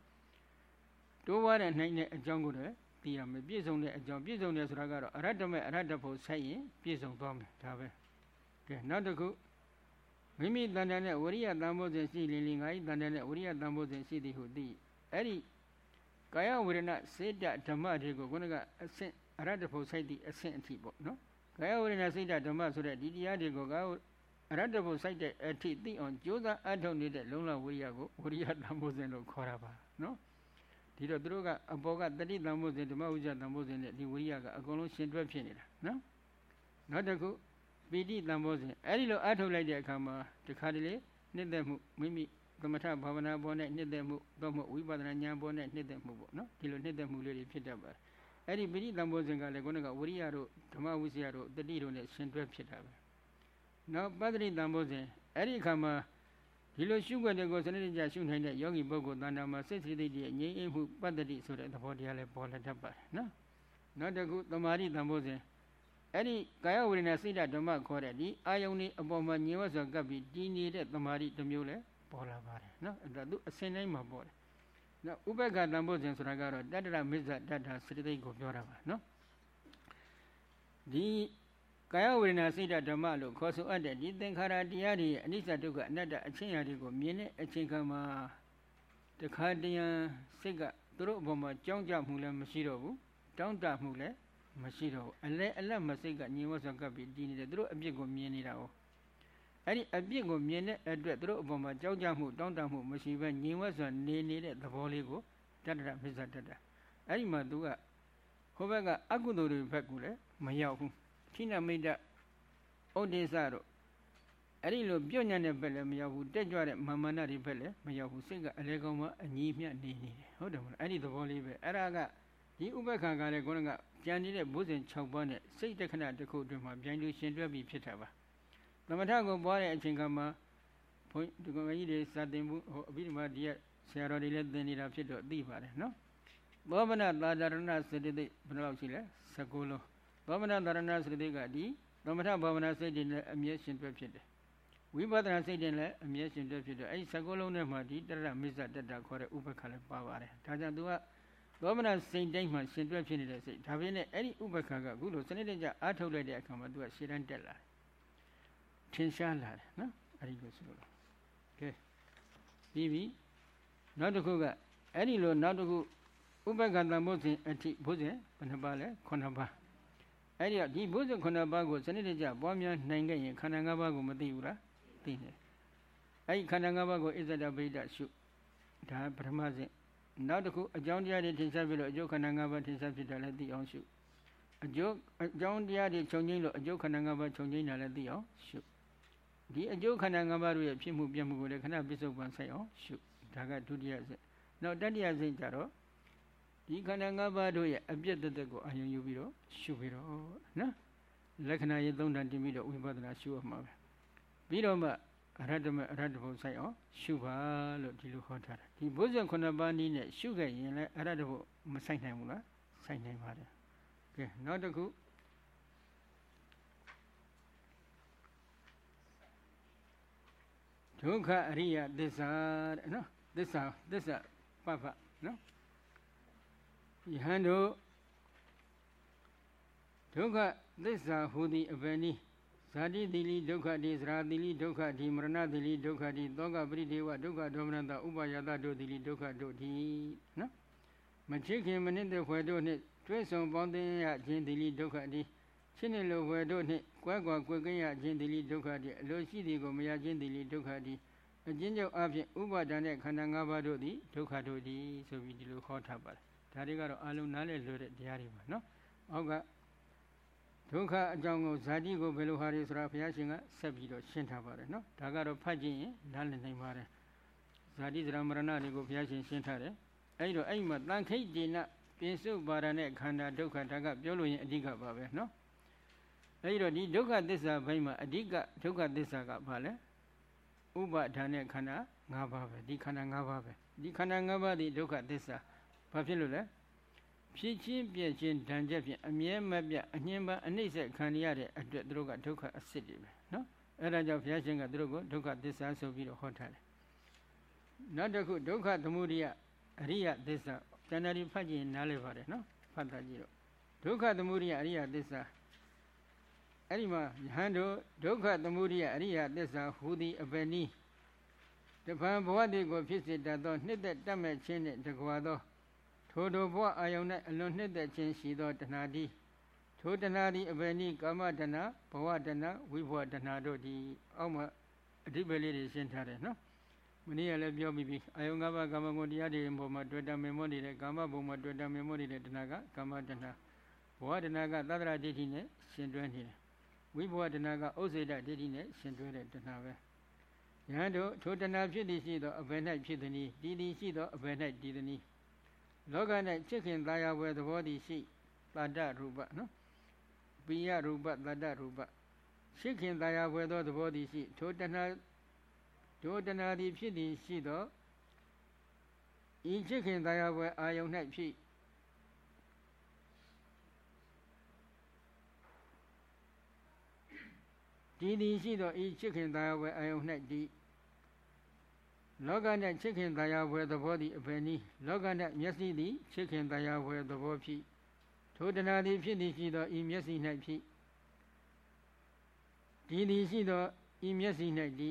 တိုးပွားတဲ့နိုင်တဲ့အကြောင်းကိုလည်းသိရမယ်ပြည့်စုံတဲ့အကြောင်းပြည့်စုံတယ်ဆိုတာကတော့အရတ္တမဲ့အရတ္တဖို့ဆက်ရင်ပြည့်စုံသွားမယ်ဒါပဲ ကဲနောက်တစ်ခုမိမိတန်တဲ့နဲ့ဝရိယတန်ဖိုးစဉ်ရှိလင်းလင်းငါဤတန်တဲ့နဲ့ဝရိယတန်ဖိုးစဉ်ရှိသည်ဟုသိအဲ့ဒီကာယဝေဒနာစေတဓမ္မတွေကိုခုနကအဆင့်အရတ္တဖို့စိုက်သည့်အဆင့်အထိပေါ့နော်ကာယဝေဒနာစိတ်ဓမ္မဆိုတဲ့ဒီတရားတွေကိုကအရတ္တဖို့စိုက်တဲ့အထိသိအောင်ကြိုးစားအထောက်နေတဲ့လုံလဝိရိယကိုဝိရိယတန်ဖိုးစဉ်လို့ခေါ်တာပါနော်ဒီတော့သူတို့ကအဘောကတတိတံမိုးစဉ်ဓမ္မဥစ္စာတံမိုးစဉ်နဲ့ဒီဝိရိယကအကုန်လုံးရှင်တွဲဖြစ်နေတာနော်နောက်တစ်ခု ပီတိတံမိုးစဉ်အဲ့ဒီလိုအထုတ်လိုက်တဲ့အခါမှာတခါတလေနှစ်သက်မှုမိမိသမထဘာဝနာပေါ်နဲ့နှစ်သက်မှုတော့မဝိပဿနာဉာဏ်ပေါ်နဲ့နှစ်သက်မှုပေါ့နော်ဒီလိုနှစ်သက်မှုလေးတွေဖြစ်တတ်ပါတယ်အဲ့ဒီပီတိတံမိုးစဉ်ကလည်းခုနကဝိရိယတို့ဓမ္မဝိဇ္ဇာတို့တတိတို့နဲ့ရှင်တွဲဖြစ်တာပဲနောက်ပတ္တိတံမိုးစဉ်အဲ့ဒီအခါမှာဒီလိုရှုွက်တဲ့ကိုစနစ်တကျရှုနိုင်တဲ့ယောဂီပုဂ္ဂိုလ်တဏ္ဍာမှာစိတ်စိတ်တည်းငြိမ်းအေးမှုပတ္တိဆိုတဲ့သဘောတရားလည်းပေါ်လာတတ်ပါတယ်နော်နောက်တစ်ခုသမာဓိတန်ဖို့စဉ် အဲ့ဒီကာယဝေဒနာစိတ်ဓမ္မခေါ်တဲ့ဒီအာယုန်ဒီအပေါ်မှာညင်ဝတ်စွာကပ်ပြီးတည်နေတဲ့သမာဓိတစ်မျိုးလဲပေါ်လာပါတယ်နော်အဲ့ဒါသူအစဉ်တိုင်းမှာပေါ်တယ်နော်ဥပ္ပခတန်ဖို့စဉ်ဆိုတာကတော့တတ္တရမစ္ဆတတ္ထစတိသိကိုပြောတာပါနော်ဒီကာယဝေဒနာစိတ်ဓမ္မလို့ခေါ်ဆိုအပ်တဲ့ဒီသင်္ခါရတရားတွေရဲ့အနိစ္စဒုက္ခအနတ္တအချင်းရာတွေကိုမြင်တဲ့အချိန်ခါမှာတခါတရံစိတ်ကသူတို့အပေါ်မှာကြောင်းကြမှုလည်းမရှိတော့ဘူးတောင်းတမှုလည်း မရှိတော့ဘူးအလဲအလက်မစိတ်ကညင်ဝတ်စွာကပ်ပြီးတည်နေတယ်သူတို့အပြစ်ကိုမြင်နေတာ哦အဲ့ဒီအပြစ်ကိုမြင်တဲ့အတွက်သူတို့အပေါ်မှာကြောက်ကြမှုတောင်းတမှုမရှိဘဲညင်ဝတ်စွာနေနေတဲ့သဘောလေးကိုတတ္တရမစ္ဆတတ္တအဲ့ဒီမှာသူကဟိုဘက်ကအကုသိုလ်တွေဘက်ကလည်းမရောက်ဘူးခိနမိတ်တဩဒေသတို့အဲ့ဒီလိုပြုတ်ညံ့တဲ့ဘက်လည်းမရောက်ဘူးတက်ကြွတဲ့မာမနာတွေဘက်လည်းမရောက်ဘူးစိတ်ကအလဲကောင်းမှအညီမျှနေနေတယ်ဟုတ်တယ်မလားအဲ့ဒီသဘောလေးပဲအဲ့ဒါက ဒီဥပ္ပခါကလည်းခေါင်းကကြံနေတဲ့ဘုဇင်6ပါးနဲ့စိတ်တခဏတစ်ခုအတွင်းမှာပြိုင်လို့ရှင်တွဲပြီးဖြစ်တာပါသမထကိုပွားတဲ့အချိန်ခါမှာဘုန်းဒီကောင်ကြီးတွေစာသင်မှုဟိုအဘိဓမ္မာဒီရဆရာတော်တွေလည်းသင်နေတာဖြစ်တော့သိပါတယ်နော်ဘောဗနာသာဒရဏစတိတိဘယ်လောက်ရှိလဲ19လုံးဘောဗနာသာဒရဏစတိတိကဒီသမထဘောဗနာစိတ်တွေနဲ့အမြဲရှင်တွဲဖြစ်တယ်ဝိပဿနာစိတ်တွေလည်းအမြဲရှင်တွဲဖြစ်တယ်အဲဒီ19လုံးထဲမှာဒီတရမစ္ဆတတ္တခေါ်တဲ့ဥပ္ပခါလည်းပါပါတယ်ဒါကြောင့် तू က သောမနာစိတ်တိုင်းမှာရှင်တွဲဖြစ်နေတဲ့စိတ်ဒါပေမဲ့အဲ့ဒီဥပ္ပခါကအခုလိုစနစ်တကျအားထုတ်လိုက်တဲ့အခါမှာသူကရှေ့တန်းတက်လာတယ်ထင်ရှားလာတယ်နော်အဲ့ဒီလိုဆိုလို့ကဲပြီးပြီနောက်တစ်ခုကအဲ့ဒီလိုနောက်တစ်ခုဥပ္ပခါတံဘုဇင်အထိဘုဇင်ဘယ်နှပါလဲ9ပါးအဲ့ဒီဒီဘုဇင်9ပါးကိုစနစ်တကျပွားများနိုင်ခဲ့ရင်ခန္ဓာ၅ပါးကိုမသိဘူးလားသိတယ်အဲ့ဒီခန္ဓာ၅ပါးကိုအစ္ဆဒဗိဒ္ဓရှုဒါပထမစဉ် နောက်တစ်ခုအကြောင်းတရားတွေထင်ရှားပြီးလို့အကျိုးခန္ဓာ၅ပါးထင်ရှားဖြစ်တယ်လည်းသိအောင်ရှုအကျိုးအကြောင်းတရားတွေခြုံငိမ့်လို့အကျိုးခန္ဓာ၅ပါးခြုံငိမ့်တာလည်းသိအောင်ရှုဒီအကျိုးခန္ဓာ၅ပါးတို့ရဲ့ဖြစ်မှုပြမှုကိုလည်းခဏပစ္စုပန်ဆိုင်အောင်ရှုဒါကဒုတိယစိတ်နောက်တတိယစိတ်ကြတော့ဒီခန္ဓာ၅ပါးတို့ရဲ့အပြည့်တသက်ကိုအာရုံယူပြီးတော့ရှုပြီးတော့နော်လက္ခဏာရေးသုံးတန်တင်ပြီးတော့ဝိပဿနာရှုရမှာပဲပြီးတော့မှ အရဟတမအရဟတဘုံဆိုင်အောင်ရှုပါလို့ဒီလိုဟောထားတယ်ဒီဘုဇဉ်ခုနှစ်ပါးနည်းနဲ့ရှုခဲ့ရင်လည်းအရဟတဘုံမဆိုင်နိုင်ဘူးလားဆိုင်နိုင်ပါတယ်ကဲနောက်တစ်ခုဒုက္ခအရိယသစ္စာတဲ့နော်သစ္စာသစ္စာပပနော်ယဟန်တို့ဒုက္ခသစ္စာဟူသည်အဘယ်နည်း ဇာတိတိလိဒုက္ခတိသရာတိလိဒုက္ခတိမရဏတိလိဒုက္ခတိသောကပရိဒေဝဒုက္ခဒေါမနတဥပယတတို့တိလိဒုက္ခတို့တိနော်မချစ်ခင်မနစ်တဲ့ဖွယ်တို့နှင့်တွဲဆောင်ပေါင်းသင်းရခြင်းတိလိဒုက္ခတိရှင်းနေလိုဖွယ်တို့နှင့်ကွဲကွာကွယ်ကင်းရခြင်းတိလိဒုက္ခတိအလိုရှိသည်ကိုမရခြင်းတိလိဒုက္ခတိအကျဉ်းချုပ်အဖြစ်ဥပါဒဏ်နဲ့ခန္ဓာ၅ပါးတို့သည်ဒုက္ခတို့သည်ဆိုပြီးဒီလိုခေါ်ထားပါတယ်ဒါတွေကတော့အလုံးနားလည်လို့တဲ့တရားတွေပါနော်အောက်က ဒုက္ခအကြောင်းကိုဇာတိကိုဘယ်လိုဟာတွေဆိုတာဘုရားရှင်ကဆက်ပြီးတော့ရှင်းထားပါတယ်နော်ဒါကတော့ဖတ်ကြည့်ရင်နားလည်နိုင်ပါတယ်ဇာတိဇရာမရဏတွေကိုဘုရားရှင်ရှင်းထားတယ်အဲ့တော့အဲ့မှာတန်ခိတ်ဒေနပိစုပါဒနဲ့ခန္ဓာဒုက္ခဒါကပြောလို့ရင်အဓိကပါပဲနော်အဲ့တော့ဒီဒုက္ခသစ္စာဘိုင်းမှာအဓိကဒုက္ခသစ္စာကဘာလဲဥပါဒာနဲ့ခန္ဓာ၅ပါးပဲဒီခန္ဓာ၅ပါးပဲဒီခန္ဓာ၅ပါးဒီဒုက္ခသစ္စာဘာဖြစ်လို့လဲ ဖြစ်ချင်းပြည့်ချင်းဓာန်ချက်ဖြင့်အမြဲမပြတ်အငြင်းပန်းအနှိမ့်ဆက်ခံရတဲ့အတွက်သူတို့ကဒုက္ခအစစ်တွေပဲနော်အဲဒါကြောင့်ဘုရားရှင်ကသူတို့ကိုဒုက္ခသစ္စာဆိုပြီးတော့ဟောထားတယ်နောက်တစ်ခုဒုက္ခသမုဒိယအရိယသစ္စာတဏှာဒီဖတ်ကြည့်နားလည်ပါတယ်နော်ဖတ်တာကြည့်တော့ဒုက္ခသမုဒိယအရိယသစ္စာအဲ့ဒီမှာယဟန်တို့ဒုက္ခသမုဒိယအရိယသစ္စာဟူသည်အပယ်နည်းတပံဘဝတိကိုဖြစ်စေတတ်သောနှစ်သက်တတ်မဲ့ခြင်းနှင့်တကွာသော ထိုထိုဘဝအာယုန်၌အလွန်နှစ်သက်ခြင်းရှိသောတဏှာတိထိုတဏှာတိအဘယ်နည်းကာမတဏှာဘဝတဏှာဝိဘဝတဏှာတို့ဒီအောက်မှာအဓိပ္ပာယ်လေးတွေရှင်းထားတယ်နော်မနေ့ကလည်းပြောပြီးပြီအာယုန်ကဘာကာမဂုဏ်တရားတွေပေါ်မှာတွေ့တာမေမောနေတဲ့ကာမဘုံမှာတွေ့တာမေမောနေတဲ့တဏှာကကာမတဏှာဘဝတဏှာကသတ္တရဒိဋ္ဌိနဲ့ရှင်တွဲနေတယ်ဝိဘဝတဏှာကဥစ္စေတဒိဋ္ဌိနဲ့ရှင်တွဲတဲ့တဏှာပဲယဟန်တို့ထိုတဏှာဖြစ်သည်ရှိသောအဘယ်၌ဖြစ်သည်နည်းတည်သည်ရှိသောအဘယ်၌တည်သည်နည်း လောက၌ချစ်ခင်သာယာဝယ်သဘောတည်ရှိတတ္တရူပနော်ပိယရူပတတ္တရူပချစ်ခင်သာယာဝယ်သောသဘောတည်ရှိထိုတဏှာထိုတဏှာသည်ဖြစ်သည်ရှိသောဤချစ်ခင်သာယာဝယ်အာယုန်၌ဖြစ်ဒီဒီရှိသောဤချစ်ခင်သာယာဝယ်အာယုန်၌ဒီ လောက၌ချစ်ခင်တရားပွဲသဘောသည်အဘယ်နည်းလောက၌မျက်စိသည်ချစ်ခင်တရားပွဲသဘောဖြစ်ထိုတဏှာသည်ဖြစ်သည်ရှိသောဤမျက်စိ၌ဖြစ်ဒီသည်ရှိသောဤမျက်စိ၌ဒီ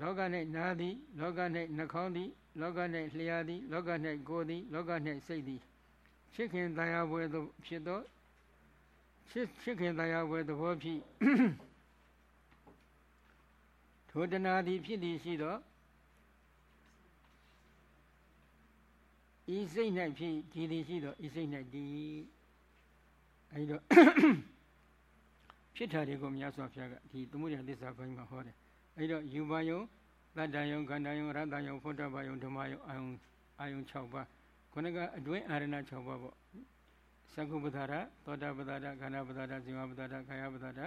လောက၌နားသည်လောက၌နှာခေါင်းသည်လောက၌လျှာသည်လောက၌ကိုယ်သည်လောက၌စိတ်သည်ချစ်ခင်တရားပွဲသို့ဖြစ်သောချစ်ချစ်ခင်တရားပွဲသဘောဖြစ်ထိုတဏှာသည်ဖြစ်သည်ရှိသော ဤစိတ်၌ဖြစ်ဒီသည်ရှိသောဤစိတ်၌ဒီအဲဒီတော့ဖြစ်တာတွေကိုမြတ်စွာဘုရားကဒီသမုဒယသစ္စာဘိုင်းမှာဟောတယ်အဲဒီတော့ယူပါယုံတတ္တယုံခန္ဓာယုံရတ္တယုံဖုဒ္ဓဘာယုံဓမ္မယုံအာယုံအာယုံ6ပါးခုနကအတွင်းအာရဏ6ပါးပေါ့သကုပ္ပဒါရသောတာပဒါရခန္ဓာပဒါရဇေဝပဒါရခာယပဒါရ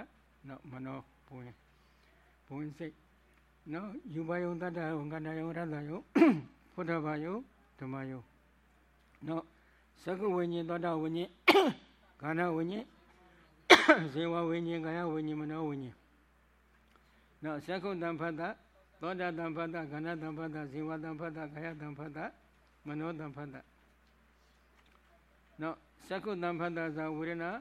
နောက်မနောဘဝင်ဘဝင်စိတ်နော်ယူပါယုံတတ္တယုံခန္ဓာယုံရတ္တယုံဖုဒ္ဓဘာယုံဓမ္မယုံ နော်သကုဝိညာဉ်သောတာဝိညာဉ်ခန္ဓာဝိညာဉ်ဇေဝဝိညာဉ်ကာယဝိညာဉ်မနောဝိညာဉ်နော်သကုတံဖတ်တာသောတာတံဖတ်တာခန္ဓာတံဖတ်တာဇေဝတံဖတ်တာကာယတံဖတ်တာမနောတံဖတ်တာနော်သကုတံဖတ်တာဇာဝေဒနာ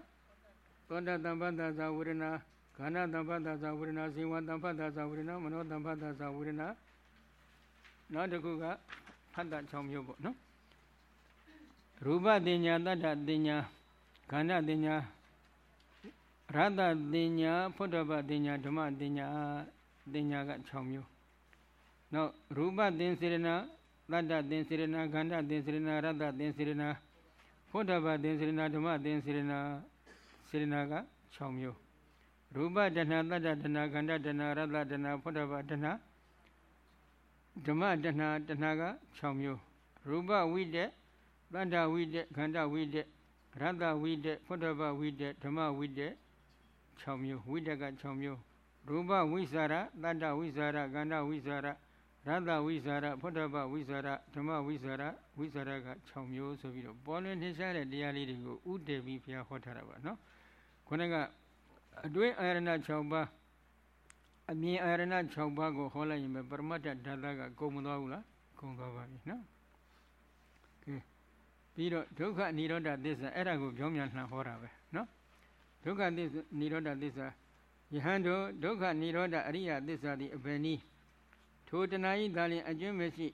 သောတာတံဖတ်တာဇာဝေဒနာခန္ဓာတံဖတ်တာဇာဝေဒနာဇေဝတံဖတ်တာဇာဝေဒနာမနောတံဖတ်တာဇာဝေဒနာနောက်တစ်ခုကဖတ်တာ6မျိုးပေါ့နော် ရူပတင်ညာတတ္တတင်ညာခန္ဓာတင်ညာရတ္တတင်ညာဖုဒ္ဓဘတင်ညာဓမ္မတင်ညာတင်ညာက6မျိုးနောက်ရူပသင်္စေရဏတတ္တသင်္စေရဏခန္ဓာသင်္စေရဏရတ္တသင်္စေရဏဖုဒ္ဓဘာသင်္စေရဏဓမ္မသင်္စေရဏစေရဏက6မျိုးရူပတဏတတ္တတဏခန္ဓာတဏရတ္တတဏဖုဒ္ဓဘာတဏဓမ္မတဏတဏက6မျိုးရူပဝိတက် တတ္တဝိတက်ခန္ဓာဝိတက်ရတ္တဝိတက်ဖုဒ္ဓဘာဝိတက်ဓမ္မဝိတက်6မျိုးဝိတက်က6မျိုးရူပဝိสารတတ္တဝိสารခန္ဓာဝိสารရတ္တဝိဇာရဖုဒ္ဓဘဝိဇာရဓမ္မဝိဇာရဝိဇာရက6မျိုးဆိုပြီးတော့ပေါ်လွင်ထင်ရှားတဲ့တရားလေးတွေကိုဥတည်ပြီးဘုရားဟောထားတာပါနော်ခုနကအတွင်းအာရဏ6ပါးအမြင်အာရဏ6ပါးကိုဟောလိုက်ရင်ပဲပရမတ္တဓာတ်ကကုန်မသွားဘူးလားကုန်သွားပါပြီနော်ကဲ ပြီးတော့ဒုက္ခនិရောဓသစ္စာအဲ့ဒါကိုပြောင်းပြန်လှန်ဟောတာပဲနော်ဒုက္ခသစ္စာនិရောဓသစ္စာယဟန်တို့ဒုက္ခនិရောဓအရိယသစ္စာသည်အဘယ်နည်းထိုတဏှာဤသာလျှင်အကျွမ်းမရှိ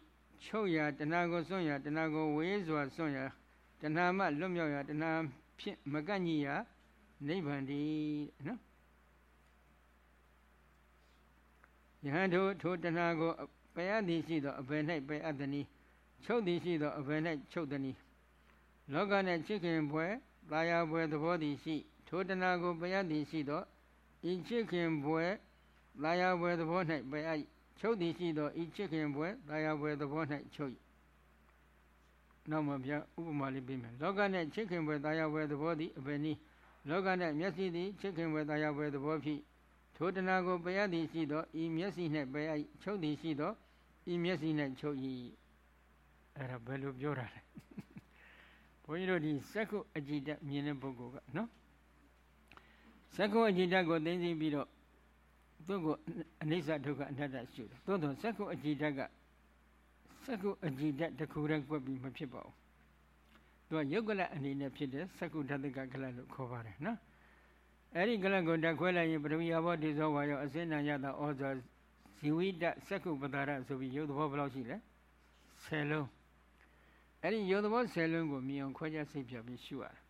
ချုပ်ရာတဏှာကိုစွန့်ရာတဏှာကိုဝေးစွာစွန့်ရာတဏှာမှလွတ်မြောက်ရာတဏှာဖြင့်မကန့်ညီရာနိဗ္ဗာန်တည်းနော်ယဟန်တို့ထိုတဏှာကိုပယ်အပ်သည်ရှိသောအဘယ်၌ပယ်အပ်သနည်းချုပ်သည်ရှိသောအဘယ်၌ချုပ်သနည်း လောက၌ချစ်ခင်ဘွယ်တာယာဘွယ်သဘောသည်ရှိ ထိုတဏှာကိုပယ်အပ်သည်ရှိသောဤချစ်ခင်ဘွယ်တာယာဘွယ်သဘော၌ပယ်အပ်ချုပ်သည်ရှိသောဤချစ်ခင်ဘွယ်တာယာဘွယ်သဘော၌ချုပ်နောက်မှဗျာဥပမာလေးပေးမယ်လောက၌ချစ်ခင်ဘွယ်တာယာဘွယ်သဘောသည်အဘယ်နည်းလောက၌မျက်စိသည်ချစ်ခင်ဘွယ်တာယာဘွယ်သဘောဖြစ်ထိုတဏကိုပယ်ရသည်ရှိသောဤမျက်စိ၌ပယ်ရချုပ်သည်ရှိသောဤမျက်စိ၌ချုပ်၏အဲ့ဒါဘယ်လိုပြောတာလဲဘု န်းကြီးတို့ဒီစက္ကုအကြည်တက်မြင်တဲ့ပုဂ္ဂိုလ်ကနော်စက္ကုအကြည်တက်ကိုသိသိပြီးတော့သူ့ကိုအနိစ္စဒုက္ခအနတ္တရှုတယ်သို့သောစက္ကုအကြည်ဓာတ်ကစက္ကုအကြည်ဓာတ်တစ်ခုတည်းကွက်ပြီးမဖြစ်ပါဘူးသူကယုတ်ကလအနေနဲ့ဖြစ်တဲ့စက္ကုဓာတကကလလို့ခေါ်ပါတယ်နော်အဲ့ဒီကလကိုတက်ခွဲလိုက်ရင်ပထဝီအဘောတိဇောဝါယောအစင်းနံရတာဩဇောဇီဝိတစက္ကုပဒါရဆိုပြီးယုတ်သဘောဘယ်လောက်ရှိလဲ10လုံး အဲ့ဒီယုတ်သဘော10လုံးကိုမြင်အောင်ခွဲခြားစိတ်ပြပြီးရှုရတယ်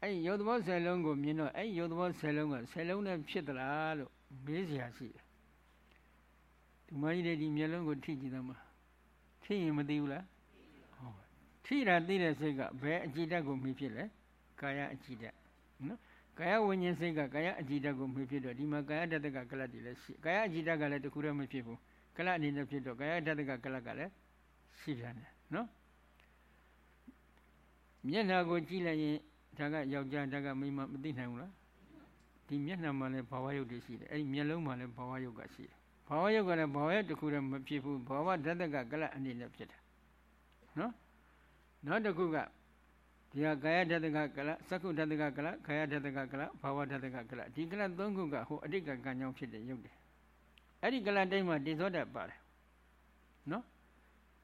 အဲ့ဒီယုတ်သဘော10လုံးကိုမြင်တော့အဲ့ဒီယုတ်သဘော10လုံးက10လုံးနဲ့ဖြစ်သလားလို့မေးစရာရှိတယ်ဒီမကြီးတဲ့ဒီမျက်လုံးကိုထိကြည့်သမှာထိရင်မသိဘူးလားဟောထိတာသိတဲ့စိတ်ကဘယ်အကြည်ဓာတ်ကိုမှီဖြစ်လဲကာယအကြည်ဓာတ်နော်ကာယဝิญဉ်စိတ်ကကာယအကြည်ဓာတ်ကိုမှီဖြစ်တော့ဒီမှာကာယတတကကလတ်တွေလည်းရှိကာယအကြည်ဓာတ်ကလည်းတခုတည်းမဖြစ်ဘူးကလတ်အနေနဲ့ဖြစ်တော့ကာယတတကကလတ်ကလည်းရှိပြန်တယ်နော် မျက်နှာကိုကြည့်လိုက်ရင်ဒါကယောက်ျားဒါကမိန်းမမသိနိုင်ဘူးလားဒီမျက်နှာမှာလည်းဘာဝယုတ်တွေရှိတယ်အဲ့ဒီမျက်လုံးမှာလည်းဘာဝယုတ်ကရှိတယ်ဘာဝယုတ်ကလည်းဘာဝယုတ်တစ်ခုတည်းမဖြစ်ဘူးဘာဝဓာတ်ကကလတ်အနေနဲ့ဖြစ်တယ်နော်နောက်တစ်ခုကဒီဟာကာယဓာတကကလသက္ကုဓာတကကလကာယဓာတကကလဘာဝဓာတကကလဒီကလသုံးခုကဟိုအတိတ်ကကံကြောင့်ဖြစ်တဲ့ရုပ်တယ်အဲ့ဒီကလတိုင်းမှာတေဇောဓာတ်ပါတယ်နော်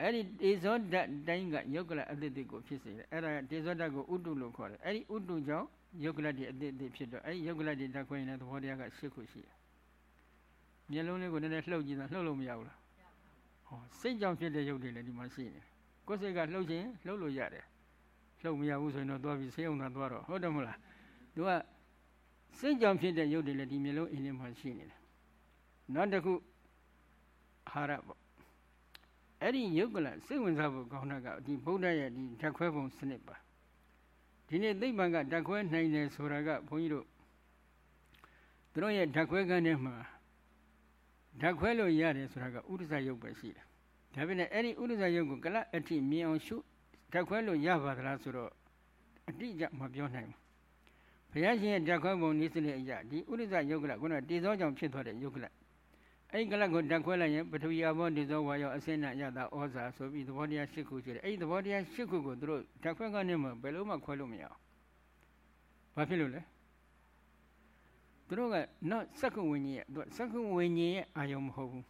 အဲ့ဒီတေဇောဓာတ်တိုင်းကယုတ်ကလအတိတ်ကိုဖြစ်စေတယ်အဲ့ဒါတေဇောဓာတ်ကိုဥတုလို့ခေါ်တယ်အဲ့ဒီဥတုကြောင့်ယုတ်ကလတွေအတိတ်ဖြစ်တော့အဲ့ဒီယုတ်ကလတွေဓာတ်ခွင်းနေတဲ့သဘောတရားက၈ခုရှိတယ်မျက်လုံးလေးကိုနည်းနည်းလှုပ်ကြည့်တာလှုပ်လို့မရဘူးလားဟောစိတ်ကြောင့်ဖြစ်တဲ့ယုတ်တွေလည်းဒီမှာရှိနေတယ်ကိုယ်စိတ်ကလှုပ်ခြင်းလှုပ်လို့ရတယ်လှုပ်မရဘူးဆိုရင်တော့သွားပြီးဆေးုံသာသွားတော့ဟုတ်တယ်မလားသူကစိတ်ကြောင့်ဖြစ်တဲ့ယုတ်တွေလည်းဒီမျိုးလုံးအင်းထဲမှာရှိနေတယ်နောက်တစ်ခုအာဟာရပေါ့ အဲ့ဒီယုတ်ကလစိတ်ဝင်စားဖို့ကောင်းတာကဒီဗုဒ္ဓရဲ့ဒီဓာတ်ခွဲပုံစနစ်ပါဒီနေ့သိပ္ပံကဓာတ်ခွဲနိုင်တယ်ဆိုတာကဘုန်းကြီးတို့တို့ရဲ့ဓာတ်ခွဲကန်းထဲမှာဓာတ်ခွဲလို့ရတယ်ဆိုတာကဥဒ္ဒဇယုတ်ပဲရှိတယ်ဒါပေမဲ့အဲ့ဒီဥဒ္ဒဇယုတ်ကိုကလအထိမြင်အောင်ရှုဓာတ်ခွဲလို့ရပါသလားဆိုတော့အတိအကျမပြောနိုင်ဘူးဘုရားရှင်ရဲ့ဓာတ်ခွဲပုံနည်းစနစ်အရာဒီဥဒိစ္စယုတ်ကလခုနတေဇောကြောင့်ဖြစ်သွားတဲ့ယုတ်ကလ အဲ့ဒီကလကိုဓာတ်ခွဲလိုက်ရင်ပထဝီအဘောတေဇောဝါယောအစင်းနဲ့ရတာဩဇာဆိုပြီးသဘောတရား၈ခုရှိတယ်အဲ့ဒီသဘောတရား၈ခုကိုသူတို့ဓာတ်ခွဲကနေမှဘယ်လို့မှခွဲလို့မရအောင်ဘာဖြစ်လို့လဲသူတို့ကနော်စက္ကုဝိညာဉ်ရဲ့သူစက္ကုဝိညာဉ်ရဲ့အာယုံမဟုတ်ဘူး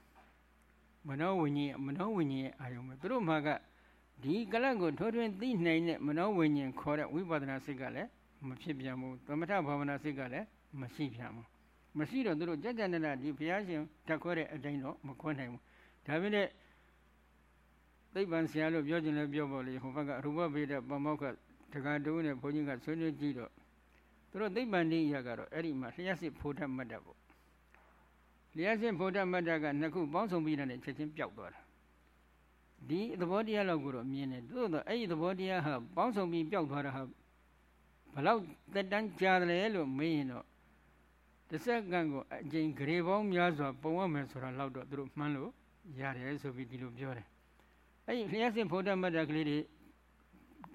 မနောဝိညာဉ်ရဲ့မနောဝိညာဉ်ရဲ့အာယုံပဲသူတို့မှာကဒီကလတ်ကိုထိုးထွင်းသိနိုင်တဲ့မနောဝိညာဉ်ခေါ်တဲ့ဝိပဿနာစိတ်ကလည်းမဖြစ်ပြန်ဘူးသမထဘာဝနာစိတ်ကလည်းမရှိပြန်ဘူး မရှိတော့သူတို့ကြကြနနဒီဘုရားရှင်တက်ခွဲတဲ့အတိုင်းတော့မခွဲနိုင်ဘူးဒါပေမဲ့သိပ္ပံဆရာလို့ပြောခြင်းလည်းပြောပေါ်လေဟိုဘက်ကအရူပဗေဒပမောက္ခတက္ကတူနဲ့ဘုန်းကြီးကဆွေးနွေးကြည့်တော့သူတို့သိပ္ပံနည်းရကတော့အဲ့ဒီမှာလျှက်စစ်ဖို့တတ်မှတ်တတ်ပေါ့လျှက်စစ်ဖို့တတ်မှတ်တတ်ကနှစ်ခုပေါင်းစုံပြီးတဲ့ချက်ချင်းပျောက်သွားတာဒီသဘောတရားလောက်ကိုတော့မြင်တယ်သို့တော့အဲ့ဒီသဘောတရားဟာပေါင်းစုံပြီးပျောက်သွားတာဟာဘလောက်တက်တန်းကြာတယ်လို့မေးရင်တော့ တစ်စက္ကန့်ကိုအကျဉ်ဂရေပေါင်းများစွာပုံရမယ်ဆိုတာလောက်တော့သူတို့မှန်းလို့ရတယ်ဆိုပြီးဒီလိုပြောတယ်အဲ့ဒီလျှက်စစ်ဖို့တတ်မှတ်တတ်ကလေးတွေ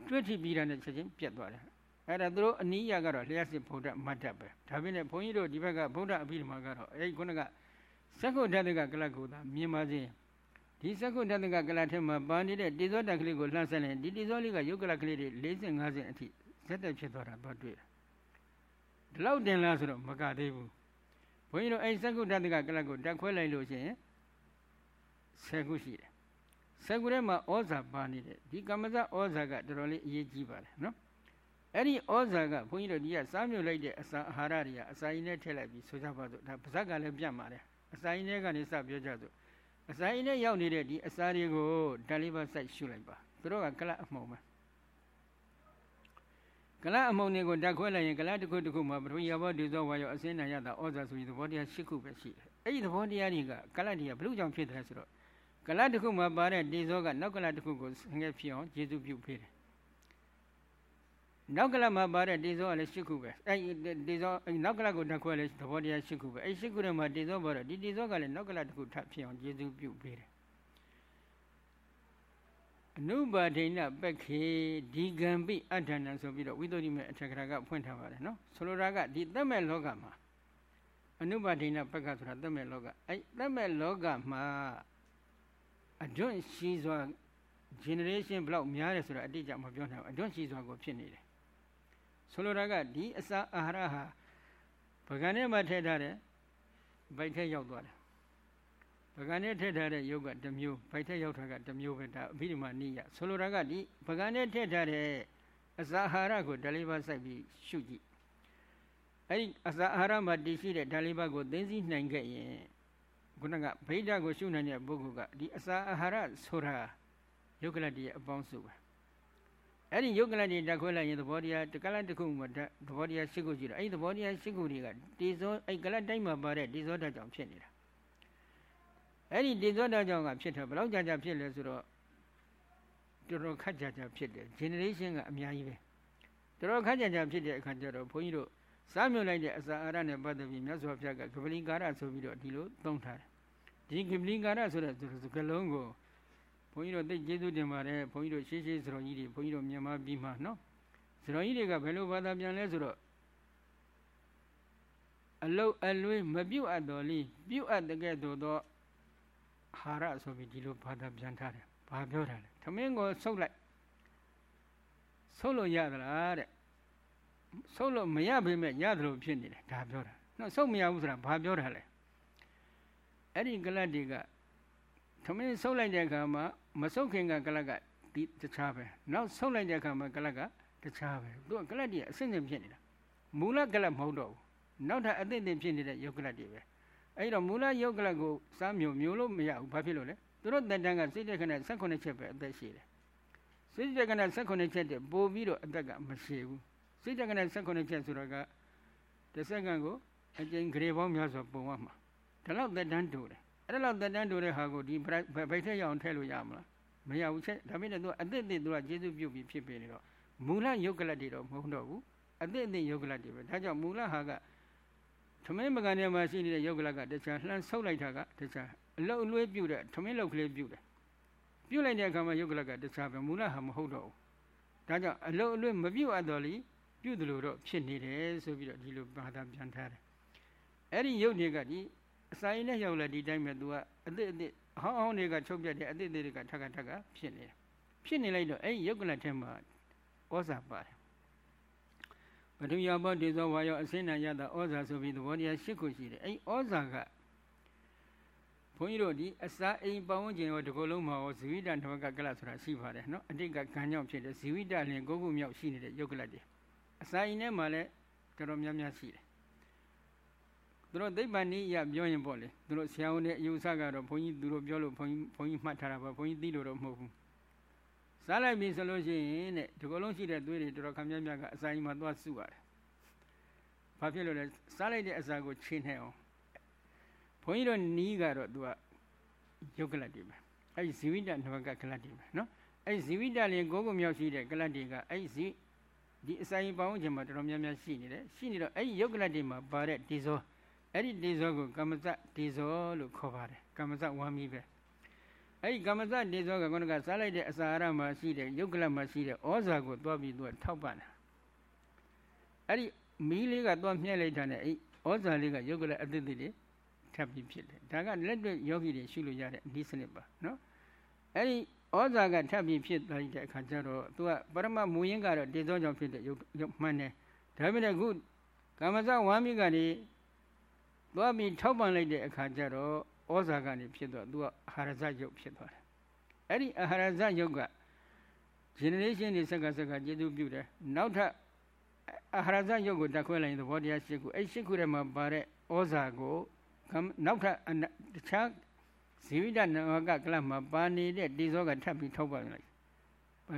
တွေ့ထိပြီးတာနဲ့ချက်ချင်းပြတ်သွားတယ်အဲ့ဒါသူတို့အနည်းရကတော့လျှက်စစ်ဗုဒ္ဓမတ်တပ်ပဲဒါပေမဲ့ဘုန်းကြီးတို့ဒီဘက်ကဗုဒ္ဓအဘိဓမ္မာကတော့အဲ့ဒီခုနကသက္ကုတ္တကကလကုသာမြင်ပါစေဒီသက္ကုတ္တကကလထဲမှာပါနေတဲ့တိဇောတကလေးကိုလှမ်းဆက်ရင်ဒီတိဇောလေးကယုတ်ကလကလေးတွေ40 50အထိဇက်တက်ဖြစ်သွားတာတော့တွေ့တယ် ဒီလောက်တင်လားဆိုတော့မကသေးဘူးဘုန်းကြီးတို့အဲ့သက္ကုတ္တကကလကိုတက်ခွဲလိုက်လို့ရှိရင်10ခုရှိတယ်10ခုထဲမှာဩဇာပါနေတယ်ဒီကမ္မဇဩဇာကတော်တော်လေးအရေးကြီးပါတယ်နော်အဲ့ဒီဩဇာကဘုန်းကြီးတို့ဒီကစားမြုပ်လိုက်တဲ့အစာအာဟာရတွေကအစာရင်းနဲ့ထည့်လိုက်ပြီးဆိုကြပါစို့ဒါပါဇက်ကလည်းပြတ်ပါတယ်အစာရင်းတွေကနေစပြောကြစို့အစာရင်းနဲ့ရောက်နေတဲ့ဒီအစာတွေကိုဓာလိဘစိုက်ရှုလိုက်ပါသူတို့ကကလအမှုံပဲ ကလအမှုံတွေကိုဓာတ်ခွဲလိုက်ရင်ကလတစ်ခုတစ်ခုမှာပထဝီယဘောဒီဇောဝါယောအစင်းနာရတာဩဇာဆိုပြီးသဘောတရား၈ခုပဲရှိတယ်အဲ့ဒီသဘောတရားတွေကကလတွေကဘလို့ကြောင့်ဖြစ်တယ်ဆိုတော့ကလတစ်ခုမှာပါတဲ့ဒီဇောကနောက်ကလတစ်ခုကိုဆငယ်ဖြစ်အောင်ကျေစုပြုပေးတယ်နောက်ကလမှာပါတဲ့တေဇောကလည်း၈ခုပဲအဲ့တေဇောနောက်ကလကိုတစ်ခွဲလည်းသဘောတရား၈ခုပဲအဲ့၈ခုထဲမှာတေဇောပါတော့ဒီတေဇောကလည်းနောက်ကလတစ်ခုထပ်ဖြစ်အောင်ကျေစုပြုပေးတယ် အနုပါဒိဏပက္ခေဒီကံပိအဋ္ဌဏဆိုပြီးတော့ဝိသုဒ္ဓိမေအထက်ကရာကဖွင့်ထားပါတယ်နော်ဆိုလိုတာကဒီသက်မဲ့လောကမှာအနုပါဒိဏပက္ခဆိုတာသက်မဲ့လောကအဲ့သက်မဲ့လောကမှာအတွန့်ရှိစွာ generation ဘလောက်များတယ်ဆိုတာအတိအကျမပြောနိုင်ဘူးအတွန့်ရှိစွာကိုဖြစ်နေတယ်ဆိုလိုတာကဒီအစာအာဟာရဟာပကံထဲမှာထည့်ထားတယ်ဗိုက်ထဲရောက်သွားတယ် ပကံထဲထည့်ထားတဲ့ယုတ်ကတစ်မျိုးဗိုက်ထဲရောက်တာကတစ်မျိုးပဲဒါအဘိဓမ္မာနိယဆိုလိုတာကဒီပကံထဲထည့်ထားတဲ့အစာအာဟာရကိုဓာလေးပါစိုက်ပြီးရှုကြည့်အဲ့ဒီအစာအာဟာရမှာတည်ရှိတဲ့ဓာလေးပါကိုသိသိနိုင်ခဲ့ရင်ခုနကဗိဓာကိုရှုနိုင်တဲ့ပုဂ္ဂိုလ်ကဒီအစာအာဟာရဆိုတာယုတ်ကလတည်းရဲ့အပေါင်းစုပဲအဲ့ဒီယုတ်ကလတ်တွေတက်ခွဲလိုက်ရင်သဘောတရားတကလတ်တစ်ခုမှသဘောတရားရှိခုရှိတယ်အဲ့ဒီသဘောတရားရှိခုတွေကတေဇောအဲ့ကလတ်တိုင်းမှာပါတဲ့တေဇောဓာတ်ကြောင့်ဖြစ်နေတာ အဲ့ဒီတေဇောဓာတ်ကြောင့်ကဖြစ်တယ်ဘယ်လောက်ကြာကြာဖြစ်လဲဆိုတော့တော်တော်ခက်ကြာကြာဖြစ်တယ် generation ကအများကြီးပဲတော်တော်ခက်ကြာကြာဖြစ်တဲ့အခါကျတော့ဘုန်းကြီးတို့စားမြုပ်လိုက်တဲ့အစာအာဟာရနဲ့ပတ်သက်ပြီးမြတ်စွာဘုရားကကပလီကာရဆိုပြီးတော့ဒီလိုသုံးထားတယ်ဒီကပလီကာရဆိုတဲ့စကလုံးကိုဘုန်းကြီးတို့သိကျေးဇူးတင်ပါတယ်ဘုန်းကြီးတို့ရှေးရှေးစတော်ကြီးတွေဘုန်းကြီးတို့မြန်မာပြည်မှာနော်စတော်ကြီးတွေကဘယ်လိုဘာသာပြန်လဲဆိုတော့အလုတ်အလွေးမပြုတ်အပ်တော်လေးပြုတ်အပ်တဲ့ကဲ့သို့သော ဟာရဆိုပြီးဒီလိုဘာသာပြန်ထားတယ်ဘာပြောတာလဲသမင်းကိုဆုပ်လိုက်ဆုပ်လို့ရသလားတဲ့ဆုပ်လို့မရပေမဲ့ရတယ်လို့ဖြစ်နေတယ်ဒါပြောတာနော်ဆုပ်မရဘူးဆိုတာဘာပြောတာလဲအဲ့ဒီကလတ်တွေကသမင်းဆုပ်လိုက်တဲ့အခါမှာမဆုပ်ခင်ကကလတ်ကဒီတခြားပဲနောက်ဆုပ်လိုက်တဲ့အခါမှာကလတ်ကတခြားပဲသူကကလတ်တွေအဆင့်ဆင့်ဖြစ်နေတာမူလကလတ်မဟုတ်တော့ဘူးနောက်ထပ်အသင့်အင့်ဖြစ်နေတဲ့ယုတ်ကလတ်တွေပဲ အဲ့တော့မူလယုတ်ကလတ်ကိုစားမျိုးမျိုးလို့မရဘူးဘာဖြစ်လို့လဲသူတို့တက်တန်းကစိတ်တဲ့ခဏ18ချက်ပဲအသက်ရှိတယ်စိတ်တဲ့ခဏ18ချက်တည်းပို့ပြီးတော့အသက်ကမရှိဘူးစိတ်တဲ့ခဏ18ချက်ဆိုတော့ကတစ်စက္ကန့်ကိုအကျဉ်းဂရေပေါင်းများစွာပုံရမှာဒါတော့တက်တန်းတူတယ်အဲ့ဒါတော့တက်တန်းတူတဲ့ဟာကိုဒီဗိုက်ထက်ရအောင်ထည့်လို့ရမလားမရဘူးချက်ဒါပေမဲ့သူကအသစ်အသစ်သူကကျေစုပြုတ်ပြီးဖြစ်ပေနေတော့မူလယုတ်ကလတ်တွေတော့မဟုတ်တော့ဘူးအသစ်အသစ်ယုတ်ကလတ်တွေပဲဒါကြောင့်မူလဟာက သမင်းပကံထဲမှာရှိနေတဲ့ယုတ်ကလတ်ကတခြားလှမ်းဆုပ်လိုက်တာကတခြားအလုတ်အလွေးပြုတ်တဲ့သမင်းလုတ်ကလေးပြုတ်တယ်ပြုတ်လိုက်တဲ့အခါမှာယုတ်ကလတ်ကတခြားပဲမူလဟာမဟုတ်တော့ဘူးဒါကြောင့်အလုတ်အလွေးမပြုတ်အပ်တော်လီပြုတ်တယ်လို့တော့ဖြစ်နေတယ်ဆိုပြီးတော့ဒီလိုဘာသာပြန်ထားတယ်အဲ့ဒီယုတ်တွေကဒီအစာရင်းနဲ့ရောက်လာဒီတိုင်းပဲသူကအသစ်အသစ်အဟောင်းအဟောင်းတွေကချုပ်ပြတဲ့အသစ်အသစ်တွေကထက်ကထက်ကဖြစ်နေတယ်ဖြစ်နေလိုက်တော့အဲ့ဒီယုတ်ကလတ်ထဲမှာဩဇာပါတယ် ပထဝီယောဘောဒေဇောဝါယောအစင်းနာယတာဩဇာဆိုပြီးသဘောတရား၈ခုရှိတယ်အဲ့ဩဇာကဘုန်းကြီးတို့ဒီအစာအိမ်ပဝန်းကျင်ရောဒီကုလုံးမှာရောဇီဝိတနဝကကလဆိုတာရှိပါတယ်နော်အတိတ်ကကံကြောင့်ဖြစ်တဲ့ဇီဝိတလင်ကိုကုမြောက်ရှိနေတဲ့ယုတ်ကလတ်တွေအစာအိမ်ထဲမှာလည်းတော်တော်များများရှိတယ်သူတို့သိပ္ပံနည်းအရပြောရင်ပေါ့လေသူတို့ဆရာဝန်တွေအယူဆကတော့ဘုန်းကြီးသူတို့ပြောလို့ဘုန်းကြီးဘုန်းကြီးမှတ်ထားတာပါဘုန်းကြီးသိလို့တော့မဟုတ်ဘူး စားလိုက်ပြီဆိုလို့ရှိရင်တဲ့ဒီကုလုံးရှိတဲ့သွေးတွေတော်တော်ခမ်းမြတ်မြတ်ကအစာအိမ်မှာသွားစုရတယ်ဘာဖြစ်လို့လဲစားလိုက်တဲ့အစာကိုချင်းနေအောင်ဘုန်းကြီးတို့နီးကတော့သူကယုတ်ကလတ်တွေပဲအဲ့ဒီဇီဝိတနဝကကလတ်တွေပဲနော်အဲ့ဒီဇီဝိတလည်းကိုးကုမြောက်ရှိတဲ့ကလတ်တွေကအဲ့ဒီဇီဒီအစာရင်ပေါင်းခြင်းမှာတော်တော်များများရှိနေတယ်ရှိနေတော့အဲ့ဒီယုတ်ကလတ်တွေမှာပါတဲ့ဒီဇောအဲ့ဒီဒီဇောကိုကမ္မဇဒီဇောလို့ခေါ်ပါတယ်ကမ္မဇဝမ်းမီပဲ အဲ့ဒီကမ္မဇဒီဇောကခုနကစားလိုက်တဲ့အစာအာရမှာရှိတဲ့ယုတ်ကလတ်မှာရှိတဲ့ဩဇာကိုတွားပြီးသူကထောက်ပံ့တာအဲ့ဒီမီးလေးကတွားမြှက်လိုက်တာနဲ့အဲ့ဩဇာလေးကယုတ်ကလတ်အသစ်သစ်တွေထပ်ပြီးဖြစ်တယ်ဒါကလက်တွေ့ယောဂီတွေရှုလို့ရတဲ့အနည်းစနစ်ပါနော်အဲ့ဒီဩဇာကထပ်ပြီးဖြစ်လိုက်တဲ့အခါကျတော့သူကပရမမူရင်းကတော့တေဇောကြောင့်ဖြစ်တဲ့ရုပ်မှန်တယ်ဒါပေမဲ့ခုကာမဇဝမ်းမိကနေသွားပြီးထောက်ပံ့လိုက်တဲ့အခါကျတော့ ဩဇာကနေဖြစ်တော့သူကအာဟာရဇရုပ်ဖြစ်သွားတယ်အဲ့ဒီအာဟာရဇရုပ်က generation တွေဆက်ကဆက်ကကျေစုပြုတယ်နောက်ထပ်အာဟာရဇရုပ်ကိုတက်ခွဲလိုက်ရင်သဘောတရား၈ခုအဲ့၈ခုထဲမှာပါတဲ့ဩဇာကိုနောက်ထပ်တခြားဇီဝိတနဝကကလမှာပါနေတဲ့တိဇောကထပ်ပြီးထောက်ပံ့လိုက်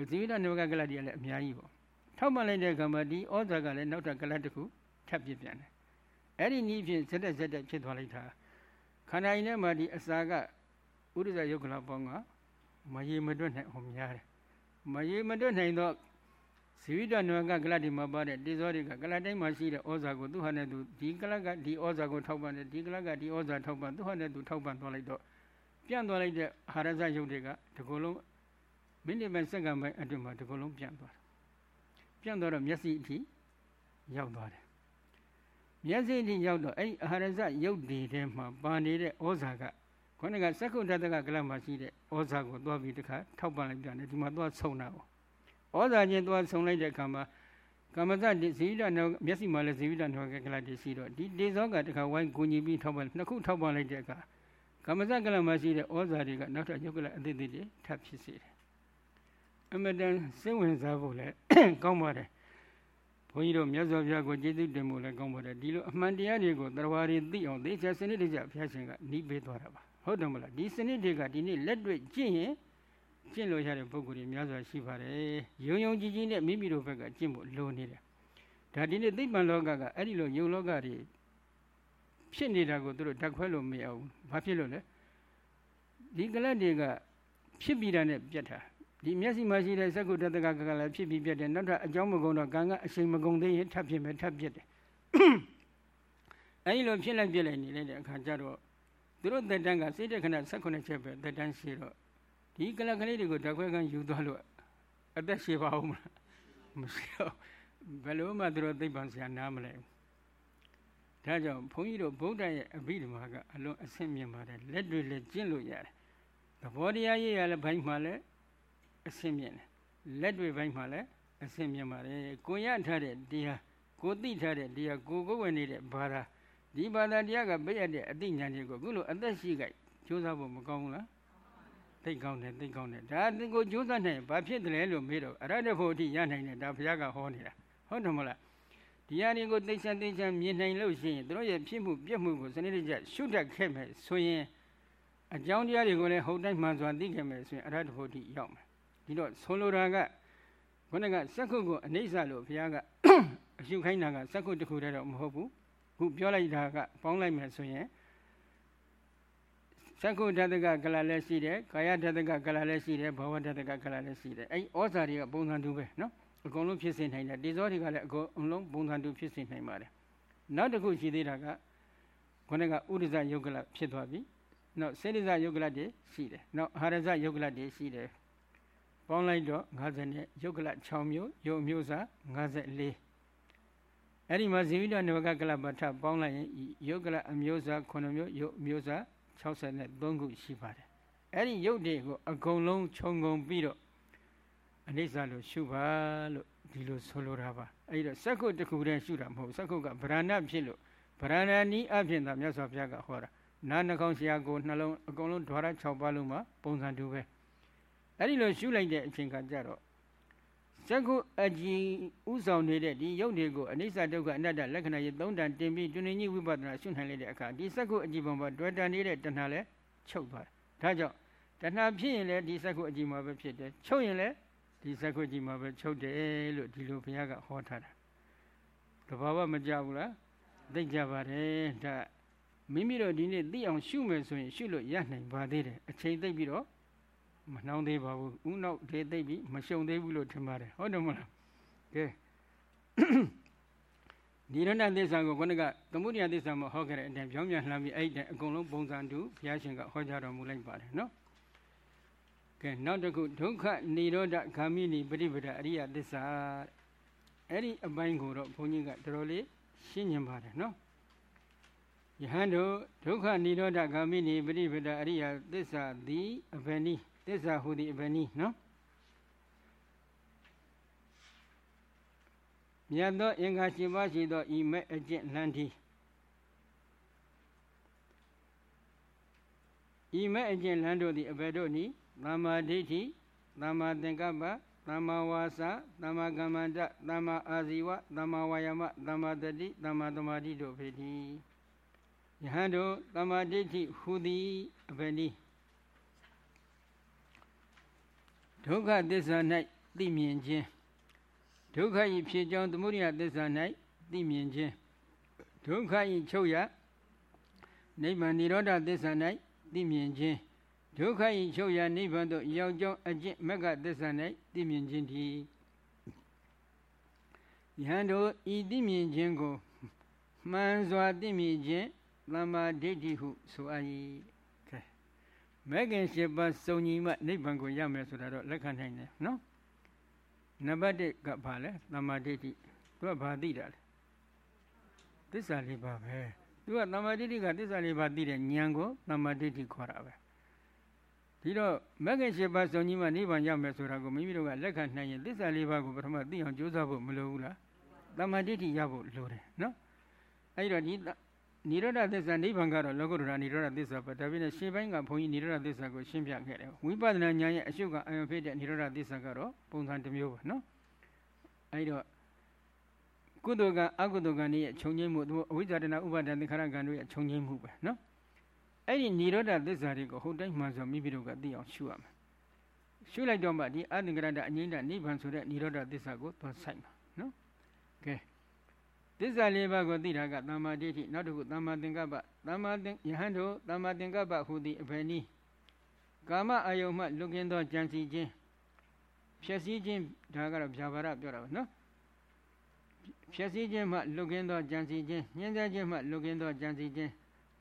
ဇီဝိတနဝကကလတွေကလည်းအများကြီးပေါ့ထောက်ပံ့လိုက်တဲ့အခါမှာဒီဩဇာကလည်းနောက်ထပ်ကလတစ်ခုထပ်ပြပြန်တယ်အဲ့ဒီနည်းဖြင့်ဇက်တက်ဇက်တက်ဖြစ်သွားလိုက်တာ ခန္ဓာရင်ထဲမှာဒီအစာကဥဒ္ဒဇယုတ်ကလပေါင်းကမရေမတွက်နိုင်အောင်များတယ်မရေမတွက်နိုင်တော့ဇီဝိတနဝကကလတိမှာပါတဲ့တေဇောတွေကကလတိုင်းမှာရှိတဲ့ဩဇာကိုသူဟာနဲ့သူဒီကလကဒီဩဇာကိုထောက်ပံ့တယ်ဒီကလကဒီဩဇာထောက်ပံ့သူဟာနဲ့သူထောက်ပံ့သွားလိုက်တော့ပြန့်သွားလိုက်တဲ့အာရဇယုတ်တွေကဒီကုလုံးမိနစ်ပိုင်းစက္ကန့်ပိုင်းအတွင်းမှာဒီကုလုံးပြန့်သွားတယ်ပြန့်သွားတော့မျက်စိအထိရောက်သွားတယ် မျက်စိအထိရောက်တော့အဲ့ဒီအာရဇယုတ်တွေထဲမှာပါနေတဲ့ဩဇာကခေါင်းကစက္ကုတတကကလမှာရှိတဲ့ဩဇာကိုသွားပြီးတခါထောက်ပံ့လိုက်ပြန်တယ်ဒီမှာသွားဆုံတာပေါ့ဩဇာချင်းသွားဆုံလိုက်တဲ့အခါမှာကမ္မဇဇီဝိတနောမျက်စိမှာလည်းဇီဝိတနောကကလတ်တရှိတော့ဒီတေဇောကတခါဝိုင်းကိုညီပြီးထောက်ပံ့နှစ်ခုထောက်ပံ့လိုက်တဲ့အခါကမ္မဇကလတ်မှာရှိတဲ့ဩဇာတွေကနောက်ထပ်ယုတ်ကလတ်အသေးသေးတွေထပ်ဖြစ်စေတယ်အမတန်စိတ်ဝင်စားဖို့လည်းကောင်းပါတယ်ဘု န်းကြီးတို့မြတ်စွာဘုရားကိုကျေးဇူးတင်ဖို့လည်းကောင်းပါတယ်ဒီလိုအမှန်တရားတွေကိုတရားတွေသိအောင်သိချာစနစ်တကျဘုရားရှင်ကနှီးပေးသွားတာပါဟုတ်တယ်မလားဒီစနစ်တွေကဒီနေ့လက်တွေ့ကျင့်ရင်ကျင့်လို့ရတဲ့ပုံကိုယ်တွေများစွာရှိပါတယ်။ယုံယုံကြည်ကြည်နဲ့မိမိတို့ဘက်ကကျင့်ဖို့လိုနေတယ်။ဒါဒီနေ့သိပ္ပံလောကကအဲ့ဒီလိုယုံလောကတွေဖြစ်နေတာကိုသူတို့ဓာတ်ခွဲလို့မရဘူး။ဘာဖြစ်လို့လဲ။ဒီကလတ်တွေကဖြစ်ပြီးတာနဲ့ပြတ်တာ။ ဒီမျက်စိမှာရှိတဲ့စက္ကုတတကကလည်းဖြစ်ပြီးပြတ်တယ်။နောက်ထပ်အကြောင်းမကုန်တော့ကံကအချိန်မကုန်သေးရင်ထပ်ဖြစ်မယ်ထပ်ပြတ်တယ်။အဲ့ဒီလိုဖြစ်လိုက်ပြတ်လိုက်နေလိုက်တဲ့အခါကျတော့သူတို့တက်တန်းကစိတ်တခဏ16ချက်ပဲတက်တန်းရှိတော့ဒီကလကလေးတွေကိုဓာခွဲကန်းယူသွားလို့အသက်ရှည်ပါဦးမလားမရှိတော့ဘယ်လိုမှသူတို့သိပ္ပံဆရာနားမလဲဒါကြောင့်ဘုန်းကြီးတို့ဗုဒ္ဓရဲ့အဘိဓမ္မာကအလွန်အဆင့်မြင့်ပါတယ်လက်တွေလည်းကျင့်လို့ရတယ်သဘောတရားရေးရလည်းဘိုင်းမှာလည်း အဆင့်မြင့်တယ်လက်တွေဘိုင်းမှာလည်းအစင်မြင်ပါတယ်ကိုရထားတဲ့တရားကိုသိထားတဲ့တရားကိုကိုဝင်နေတဲ့ဘာသာဒီဘာသာတရားကပြည့်ရတဲ့အသိဉာဏ်တွေကိုအခုလိုအသက်ရှိကြကြိုးစားဖို့မကောင်းဘူးလားသိကောင်းတယ်သိကောင်းတယ်ဒါသင်ကိုကြိုးစားနိုင်ဘာဖြစ်တယ်လဲလို့မေးတော့အရဟတဖို့အထိရနိုင်တယ်ဒါဘုရားကဟောနေတာဟုတ်တယ်မလားဒီဟာတွေကိုသိချာသိချာမြင်နိုင်လို့ရှိရင်တို့ရဲ့ဖြစ်မှုပြက်မှုကိုစနစ်တကျရှုတတ်ခဲ့မယ်ဆိုရင်အကြောင်းတရားတွေကိုလည်းဟုတ်တိုင်းမှန်စွာသိခဲ့မယ်ဆိုရင်အရဟတဖို့အထိရောက်မယ် ဒီတော့ဆိုလိုတာကခုနကစက္ခုကိုအနိစ္စလို့ဘုရားကအရှုခိုင်းတာကစက္ခုတစ်ခုတည်းတော့မဟုတ်ဘူးခုပြောလိုက်တာကပေါင်းလိုက်မယ်ဆိုရင်သက္ကုဓာတကကလလည်းရှိတယ်ကာယဓာတကကလလည်းရှိတယ်ဘဝဓာတကကလလည်းရှိတယ်အဲ့ဩဇာတွေကပုံစံတူပဲနော်အကုန်လုံးဖြစ်စေနိုင်တယ်တေဇောတွေကလည်းအကုန်လုံးပုံစံတူဖြစ်စေနိုင်ပါတယ်နောက်တစ်ခုရှိသေးတာကခေါင်းကဥဒိဇယုတ်ကလဖြစ်သွားပြီနောက်စေရိဇယုတ်ကလတွေရှိတယ်နောက်အာရဇယုတ်ကလတွေရှိတယ် ပေါင်းလိုက်တော့50နဲ့ယုတ်ကလ6မျိုးယုတ်မျိုးစား54အဲ့ဒီမှာဇီဝိတနဝကကလပဋ္ဌပေါင်းလိုက်ရင်ယုတ်ကလအမျိုးစား9မျိုးယုတ်မျိုးစား63ခုရှိပါတယ်အဲ့ဒီရုပ်တွေကိုအကုန်လုံးခြုံငုံပြီးတော့အနိစ္စလို့ရှုပါလို့ဒီလိုဆိုလိုတာပါအဲ့တော့စက္ခုတစ်ခုတည်းရှုတာမဟုတ်စက္ခုကဗရဏဖြစ်လို့ဗရဏနီးအဖြစ်သာမြတ်စွာဘုရားကဟောတာနာနှကောင်းဆရာကိုနှလုံးအကုန်လုံးဓဝရ6ပါးလုံးမှာပုံစံတူပဲ အဲ့ဒီလိုရှုလိုက်တဲ့အချိန်ကကြတော့စက္ခုအကြည်ဥဆောင်နေတဲ့ဒီယုတ်တွေကိုအနိစ္စဒုက္ခအနတ္တလက္ခဏာရေးသုံးတန်တင်ပြီးတွင်နေကြီးဝိပဿနာရှုနိုင်လိုက်တဲ့အခါဒီစက္ခုအကြည်ပုံပေါ်တွေ့တန်နေတဲ့တဏှာလဲချုပ်သွားတယ်။ဒါကြောင့်တဏှာဖြစ်ရင်လည်းဒီစက္ခုအကြည်မှာပဲဖြစ်တယ်။ချုပ်ရင်လည်းဒီစက္ခုအကြည်မှာပဲချုပ်တယ်လို့ဒီလိုဘုရားကဟောထားတာ။တဘာဝမကြဘူးလား။သိကြပါတယ်။ဒါမိမိတို့ဒီနေ့သိအောင်ရှုမယ်ဆိုရင်ရှုလို့ရနိုင်ပါသေးတယ်။အချိန်သိပြီးတော့ မနှောင်းသေးပါဘူးဥနောက်ဒေသိပြီမရှုံသေးဘူးလို့ထင်ပါတယ်ဟုတ်တယ်မလားကဲဒီရဏသစ္စာကိုခုနကသမုဒိယသစ္စာမှာဟောခဲ့တဲ့အတိုင်းပြောင်းပြန်လှမ်းပြီးအဲ့ဒီအကုန်လုံးပုံစံတူဘုရားရှင်ကဟောကြားတော်မူလိုက်ပါတယ်နော်ကဲနောက်တစ်ခုဒုက္ခនិရောဓဂ ामि နိပฏิပဒအရိယသစ္စာအဲ့ဒီအပိုင်းကိုတော့ဘုန်းကြီးကတော်တော်လေးရှင်းညင်ပါတယ်နော်ယဟန်တို့ဒုက္ခនិရောဓဂ ामि နိပฏิပဒအရိယသစ္စာသည်အဘယ်နည်း သစ္စာဟူသည်အဘယ်နည်းနော်မြတ်သောအင်္ဂါ၈ပါးရှိသောဤမဲ့အကျင့်လန်းတီဤမဲ့အကျင့်လန်းတို့သည်အဘယ်တို့နည်းသမ္မာဒိဋ္ဌိသမ္မာသင်္ကပ္ပသမ္မာဝါစာသမ္မာကမ္မန္တသမ္မာအာဇီဝသမ္မာဝါယာမသမ္မာတတိသမ္မာသမာဓိတို့ဖြစ်သည်ယဟန်တို့သမ္မာဒိဋ္ဌိဟူသည်အဘယ်နည်း ဒုက္ခသစ္စာ၌သိမြင်ခြင်းဒုက္ခ၏ဖြစ်ကြောင်းသမုဒိယသစ္စာ၌သိမြင်ခြင်းဒုက္ခ၏ချုပ်ရနိဗ္ဗာန်និရောဓသစ္စာ၌သိမြင်ခြင်းဒုက္ခ၏ချုပ်ရနိဗ္ဗာန်သို့ရောက်ကြောင်းအကျင့်မက္ကသစ္စာ၌သိမြင်ခြင်းတည်းယဟန်တို့ဤသိမြင်ခြင်းကိုမှန်စွာသိမြင်ခြင်းသမ္မာဒိဋ္ဌိဟုဆိုအပ်၏ မဲခင်၈ပါးစုံညီမှနိဗ္ဗာန်ကိုရမယ်ဆိုတာတော့လက်ခံနိုင်တယ်နော်နံပါတ်1ကဘာလဲသမာဓိဋ္ဌိသူကဘာသိတာလဲသစ္စာလေးပါပဲသူကသမာဓိဋ္ဌိကသစ္စာလေးပါသိတဲ့ဉာဏ်ကိုသမာဓိဋ္ဌိခေါ်တာပဲဒီတော့မဂ္ဂင်၈ပါးစုံညီမှနိဗ္ဗာန်ရမယ်ဆိုတာကိုမိမိတို့ကလက်ခံနိုင်ရင်သစ္စာလေးပါးကိုပထမသိအောင်ကြိုးစားဖို့မလိုဘူးလားသမာဓိဋ္ဌိရဖို့လိုတယ်နော်အဲဒီတော့ဒီ နိရောဓသစ္စာနိဗ္ဗာန်ကတော့လောကုတ္တရာနိရောဓသစ္စာပဲဒါပြင်ရှင်းပိုင်းကဘုန်းကြီးနိရောဓသစ္စာကိုရှင်းပြခဲ့တယ်ဝိပဿနာဉာဏ်ရဲ့အရှုကအယုံဖြစ်တဲ့နိရောဓသစ္စာကတော့ပုံစံတစ်မျိုးပဲနော်အဲဒီတော့ကုသိုလ်ကအကုသိုလ်ကံရဲ့ခြုံငိမ့်မှုအဝိဇ္ဇာတနာဥပါဒံသင်္ခါရကံတို့ရဲ့ခြုံငိမ့်မှုပဲနော်အဲ့ဒီနိရောဓသစ္စာတွေကိုဟုတ်တိုင်းမှန်ဆိုမိမိတို့ကသိအောင်ရှုရမယ်ရှုလိုက်တော့မှဒီအသင်္ကရတအငိမ့်တနိဗ္ဗာန်ဆိုတဲ့နိရောဓသစ္စာကိုသွားဆိုင်မှာနော်ကဲ သစ္စာလေးပါးကိုသိတာကသမ္မာဒိဋ္ဌိနောက်တစ်ခုသမ္မာသင်္ကပ္ပသမ္မာသင်ယဟန်တို့သမ္မာသင်္ကပ္ပဟူသည်အဘယ်နည်းကာမအာယုံမှလွတ်ကင်းသောကြံစီခြင်းဖြည့်စည်းခြင်းဒါကတော့ဗျာပါဒပြောတာပါနော်ဖြည့်စည်းခြင်းမှလွတ်ကင်းသောကြံစီခြင်းညှင်းဆဲခြင်းမှလွတ်ကင်းသောကြံစီခြင်း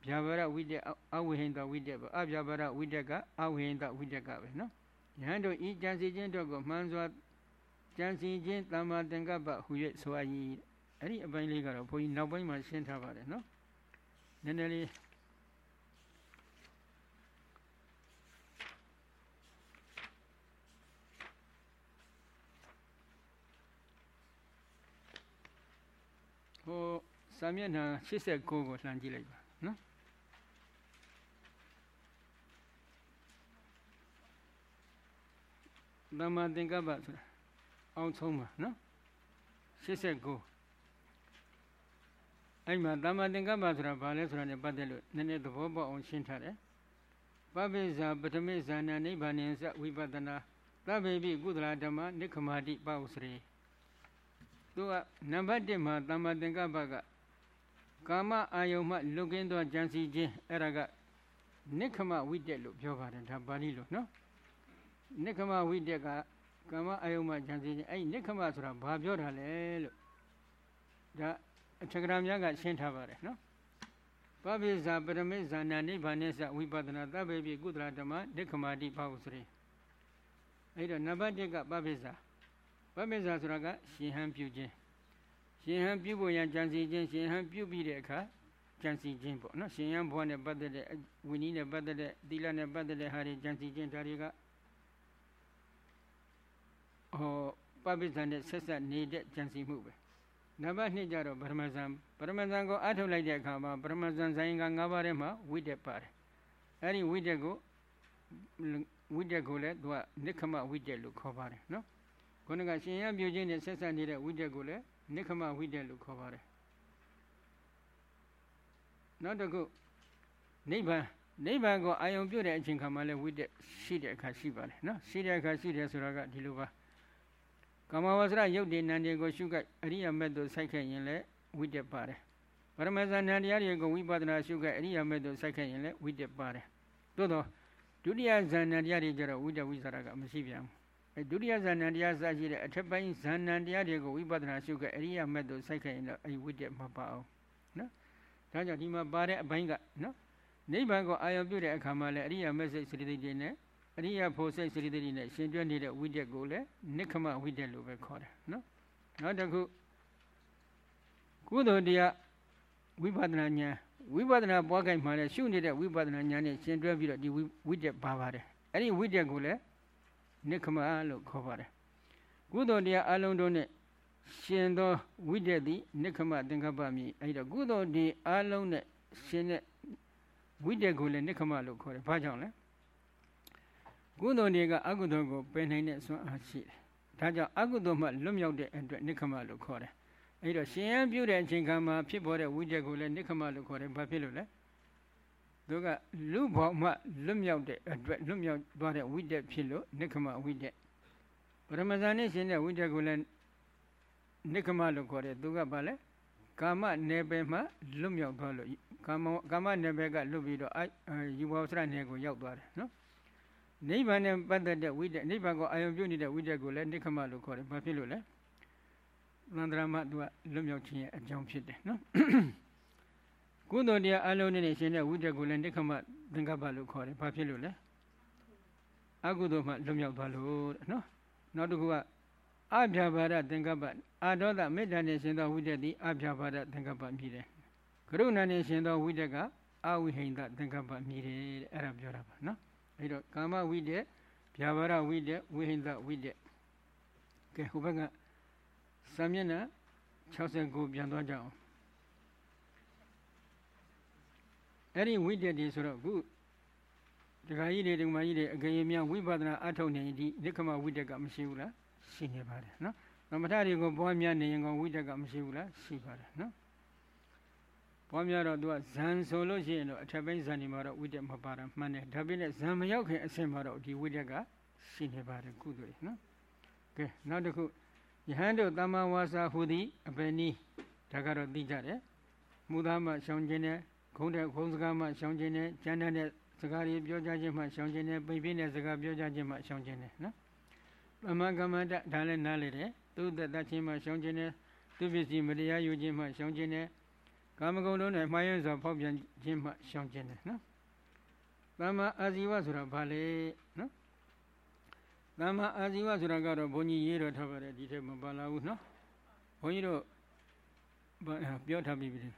ဗျာပါဒဝိတ္တအဝိဟိန္တဝိတ္တအဗျာပါဒဝိတ္တကအဝိဟိန္တဝိတ္တကပဲနော်ယဟန်တို့ဤကြံစီခြင်းတို့ကိုမှန်စွာကြံစီခြင်းသမ္မာသင်္ကပ္ပဟူ၍ဆိုအပ်၏ အဲ့ဒီအပိုင်းလေးကတော့ဘုန်းကြီးနောက်ပိုင်းမှာရှင်းထားပါတယ်နော်နည်းနည်းလေးဟိုစာမျက်နှာ89ကိုလှမ်းကြည့်လိုက်ပါနော်သမ္မာသင်္ကပ္ပဆိုတာအောင်းဆုံးပါနော်89 အဲ့မှာသမ္မာသင်္ကပ္ပဆိုတာဘာလဲဆိုတာ ਨੇ ပတ်သက်လို့နည်းနည်းသဘောပေါက်အောင်ရှင်းထားတယ်ပပိဇာပထမိဇာနာနိဗ္ဗာန်ဉ္စဝိပဿနာသဗ္ဗေပိကုသလဓမ္မနိခမာတိပဥစရေသူကနံပါတ်1မှာသမ္မာသင်္ကပ္ပကကာမအာယုံမှလွတ်ကင်းသောကြံစီခြင်းအဲ့ဒါကနိခမဝိတက်လို့ပြောပါတယ်ဒါပါဠိလိုနော်နိခမဝိတက်ကကာမအာယုံမှကြံစီခြင်းအဲ့ဒီနိခမဆိုတာဘာပြောတာလဲလို့ဒါ အထက်ကရာများကရှင်းထားပါတယ်နော်ပပိဇာပရမိဇာနာနိဗ္ဗာန်နဲ့ဝိပဿနာသဗ္ဗေပိကုသလဓမ္မနိခမာတိဘာဝစရိအဲ့တော့နံပါတ်1ကပပိဇာပပိဇာဆိုတာကရှင်ဟန်ပြုခြင်းရှင်ဟန်ပြုဖို့ရန်ကြံစီခြင်းရှင်ဟန်ပြုပြီးတဲ့အခါကြံစီခြင်းပေါ့နော်ရှင်ဟန်ဘဝနဲ့ပတ်သက်တဲ့ဝိနည်းနဲ့ပတ်သက်တဲ့သီလနဲ့ပတ်သက်တဲ့ဟာတွေကြံစီခြင်းဒါတွေကဟောပပိဇာနဲ့ဆက်ဆက်နေတဲ့ကြံစီမှုပဲ နံပါတ်2ကျတော့ပရမဇန်ပရမဇန်ကိုအထုတ်လိုက်တဲ့အခါမှာပရမဇန်ဇိုင်းက၅ပါးထဲမှာဝိတက်ပါတယ်အဲ့ဒီဝိတက်ကိုဝိတက်ကိုလည်းသူကနိခမဝိတက်လို့ခေါ်ပါတယ်နော်ခုနကရှင်ရပြုခြင်းနဲ့ဆက်ဆက်နေတဲ့ဝိတက်ကိုလည်းနိခမဝိတက်လို့ခေါ်ပါတယ်နောက်တစ်ခုနိဗ္ဗာန်နိဗ္ဗာန်ကိုအာယုံပြုတဲ့အချိန်ခါမှာလည်းဝိတက်ရှိတဲ့အခါရှိပါတယ်နော်ရှိတဲ့အခါရှိတယ်ဆိုတာကဒီလိုပါ ကာမဝဆရယုတ်ဒီနန္ဒီကိုရှုခိုက်အရိယာမက်သို့စိုက်ခဲ့ရင်လည်းဝိတက်ပါတယ်ပရမဇန်နန္တရားတွေကိုဝိပဿနာရှုခိုက်အရိယာမက်သို့စိုက်ခဲ့ရင်လည်းဝိတက်ပါတယ်သို့တော့ဒုတိယဇန်နန္တရားတွေကျတော့ဝိတက်ဝိသရကမရှိပြန်ဘူးအဲဒုတိယဇန်နန္တရားစရှိတဲ့အထက်ပိုင်းဇန်နန္တရားတွေကိုဝိပဿနာရှုခိုက်အရိယာမက်သို့စိုက်ခဲ့ရင်တော့အဲဒီဝိတက်မပါအောင်နော်ဒါကြောင့်ဒီမှာပါတဲ့အပိုင်းကနော်နိဗ္ဗာန်ကိုအာရုံပြုတဲ့အခါမှာလည်းအရိယာမက်စိတ်စရိတိတွေနဲ့ အရိယဖို့စိတ်စရိတိနဲ့ရှင်တွဲနေတဲ့ဝိတက်ကိုလည်းနိခမဝိတက်လို့ပဲခေါ်တယ်နော်နောက်တစ်ခုကုသိုလ်တရားဝိပဿနာဉာဏ်ဝိပဿနာပွားကြိုင်မှာလည်းရှုနေတဲ့ဝိပဿနာဉာဏ်နဲ့ရှင်တွဲပြီးတော့ဒီဝိတက်ပါပါတယ်အဲ့ဒီဝိတက်ကိုလည်းနိခမလို့ခေါ်ပါတယ်ကုသိုလ်တရားအလုံးတို့နဲ့ရှင်သောဝိတက်သည်နိခမသင်္ကပ္ပမြည်အဲ့တော့ကုသိုလ်ဒီအလုံးနဲ့ရှင်တဲ့ဝိတက်ကိုလည်းနိခမလို့ခေါ်တယ်ဘာကြောင့်လဲ ကုသိုလ်တွေကအကုသိုလ်ကိုပယ်နိုင်တဲ့စွမ်းအားရှိတယ်။ဒါကြောင့်အကုသိုလ်မှလွတ်မြောက်တဲ့အတွက်နိခမလို့ခေါ်တယ်။အဲဒီတော့ရှင်ရန်ပြုတဲ့အချိန်ခါမှာဖြစ်ပေါ်တဲ့ဝိတက်ကိုလည်းနိခမလို့ခေါ်တယ်။ဘာဖြစ်လို့လဲ။သူကလူဘောင်မှလွတ်မြောက်တဲ့အတွက်လွတ်မြောက်သွားတဲ့ဝိတက်ဖြစ်လို့နိခမဝိတက်။ပရမဇန်နဲ့ရှင်တဲ့ဝိတက်ကိုလည်းနိခမလို့ခေါ်တယ်။သူကဘာလဲ။ကာမနယ်ပယ်မှလွတ်မြောက်သွားလို့ကာမကာမနယ်ပယ်ကလွတ်ပြီးတော့အာယူဘောစရနယ်ကိုရောက်သွားတယ်နော်။ နိဗ္ဗာန်နဲ့ပတ်သက်တဲ့ဝိတက်နိဗ္ဗာန်ကိုအာရုံပြုနေတဲ့ဝိတက်ကိုလည်းနိခမလို့ခေါ်တယ်ဘာဖြစ်လို့လဲသန္တရာမသူကလွတ်မြောက်ခြင်းရဲ့အကြောင်းဖြစ်တယ်နော်ကုသိုလ်တရားအလုံးနဲ့ရှင်တဲ့ဝိတက်ကိုလည်းနိခမသင်္ကပ္ပလို့ခေါ်တယ်ဘာဖြစ်လို့လဲအကုသိုလ်မှလွတ်မြောက်သွားလို့တဲ့နော်နောက်တစ်ခုကအဗျာပါဒသင်္ကပ္ပအာဒေါသမေတ္တာနဲ့ရှင်သောဝိတက်သည်အဗျာပါဒသင်္ကပ္ပမြည်တယ်ကရုဏာနဲ့ရှင်သောဝိတက်ကအဝိဟိန္ဒသင်္ကပ္ပမြည်တယ်တဲ့အဲ့ဒါပြောတာပါနော် အဲ့တော့ကာမဝိတက်ဗျာပါဒဝိတက်ဝိဟိန္ဒဝိတက်ကဲဟိုဘက်ကစာမျက်နှာ69ပြန်သွားကြအောင်အဲ့ဒီဝိတက်တွေဆိုတော့ခုဒကာကြီးတွေဒကာမကြီးတွေအကရင်များဝိပဿနာအထုတ်နေဒီနိခမဝိတက်ကမရှိဘူးလားရှိနေပါတယ်နော်သမထတွေကိုပွားများနေရင်ကောဝိတက်ကမရှိဘူးလားရှိပါတယ်နော် ပွားများတော့သူကဇန်ဆိုလို့ရှိရင်တော့အထက်ပိုင်းဇန်ဒီမှာတော့ဝိတက်မပါတာမှန်တယ်ဒါပေမဲ့ဇန်မရောက်ခင်အဆင့်မှာတော့ဒီဝိတက်ကရှိနေပါတယ်ကုသိုလ်နော်ကဲနောက်တစ်ခုယဟန်တို့တမ္မာဝါစာဟူသည်အပယ်နည်းဒါကတော့သိကြတယ်မူသားမှရှောင်ခြင်းနဲ့ခုံးတဲ့ခုံးစကားမှရှောင်ခြင်းနဲ့ကျမ်းတဲ့စကားတွေပြောကြခြင်းမှရှောင်ခြင်းနဲ့ပိတ်ပြင်းတဲ့စကားပြောကြခြင်းမှရှောင်ခြင်းနဲ့နော်အမကမ္မတဒါလည်းနားလေတယ်သူသက်တခြင်းမှရှောင်ခြင်းနဲ့သူပစ္စည်းမတရားယူခြင်းမှရှောင်ခြင်းနဲ့ ကာမဂုဏ်လုံးနဲ့မှားယွင်းစွာဖောက်ပြန်ခြင်းမှရှောင်ခြင်းတယ်နော်။သမ္မာအာဇီဝဆိုတာဘာလဲနော်။သမ္မာအာဇီဝဆိုတာကတော့ဘုန်းကြီးရေးတော်ထားပါတယ်ဒီထက်မပါလာဘူးနော်။ဘုန်းကြီးတို့ပြောထားပြီးပြီ။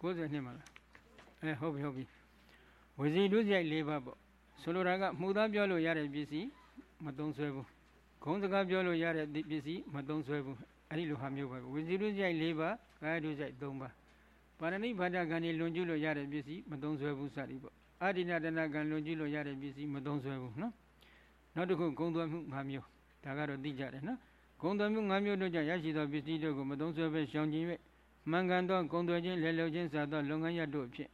90နှစ်မှလား။အဲဟုတ်ပြီဟုတ်ပြီ။ဝစီဒုစရိုက်၄ပါးပေါ့။ဆိုလိုတာကမှုသားပြောလို့ရတဲ့ပစ္စည်းမသုံးဆွဲဘူး။ဂုံးစကားပြောလို့ရတဲ့ပစ္စည်းမသုံးဆွဲဘူး အဲ့ဒီလိုဟာမျိုးပဲဝစီရုစိုက်၄ပါးကာယတုစိုက်၃ပါးပါရဏိဘာဒကံနေလွန်ကျူးလို့ရတဲ့ပစ္စည်းမသုံးဆွဲဘူးစသည်ပေါ့အာဒိနတနာကံလွန်ကျူးလို့ရတဲ့ပစ္စည်းမသုံးဆွဲဘူးနော်နောက်တစ်ခုဂုံသွဲမှု၅မျိုးဒါကတော့သိကြတယ်နော်ဂုံသွဲမှု၅မျိုးတို့ကြောင့်ရရှိသောပစ္စည်းတို့ကိုမသုံးဆွဲပဲရှောင်ကျင်၍မှန်ကန်သောဂုံသွဲခြင်းလဲလှုပ်ခြင်းစသောလုပ်ငန်းရတို့ဖြင့်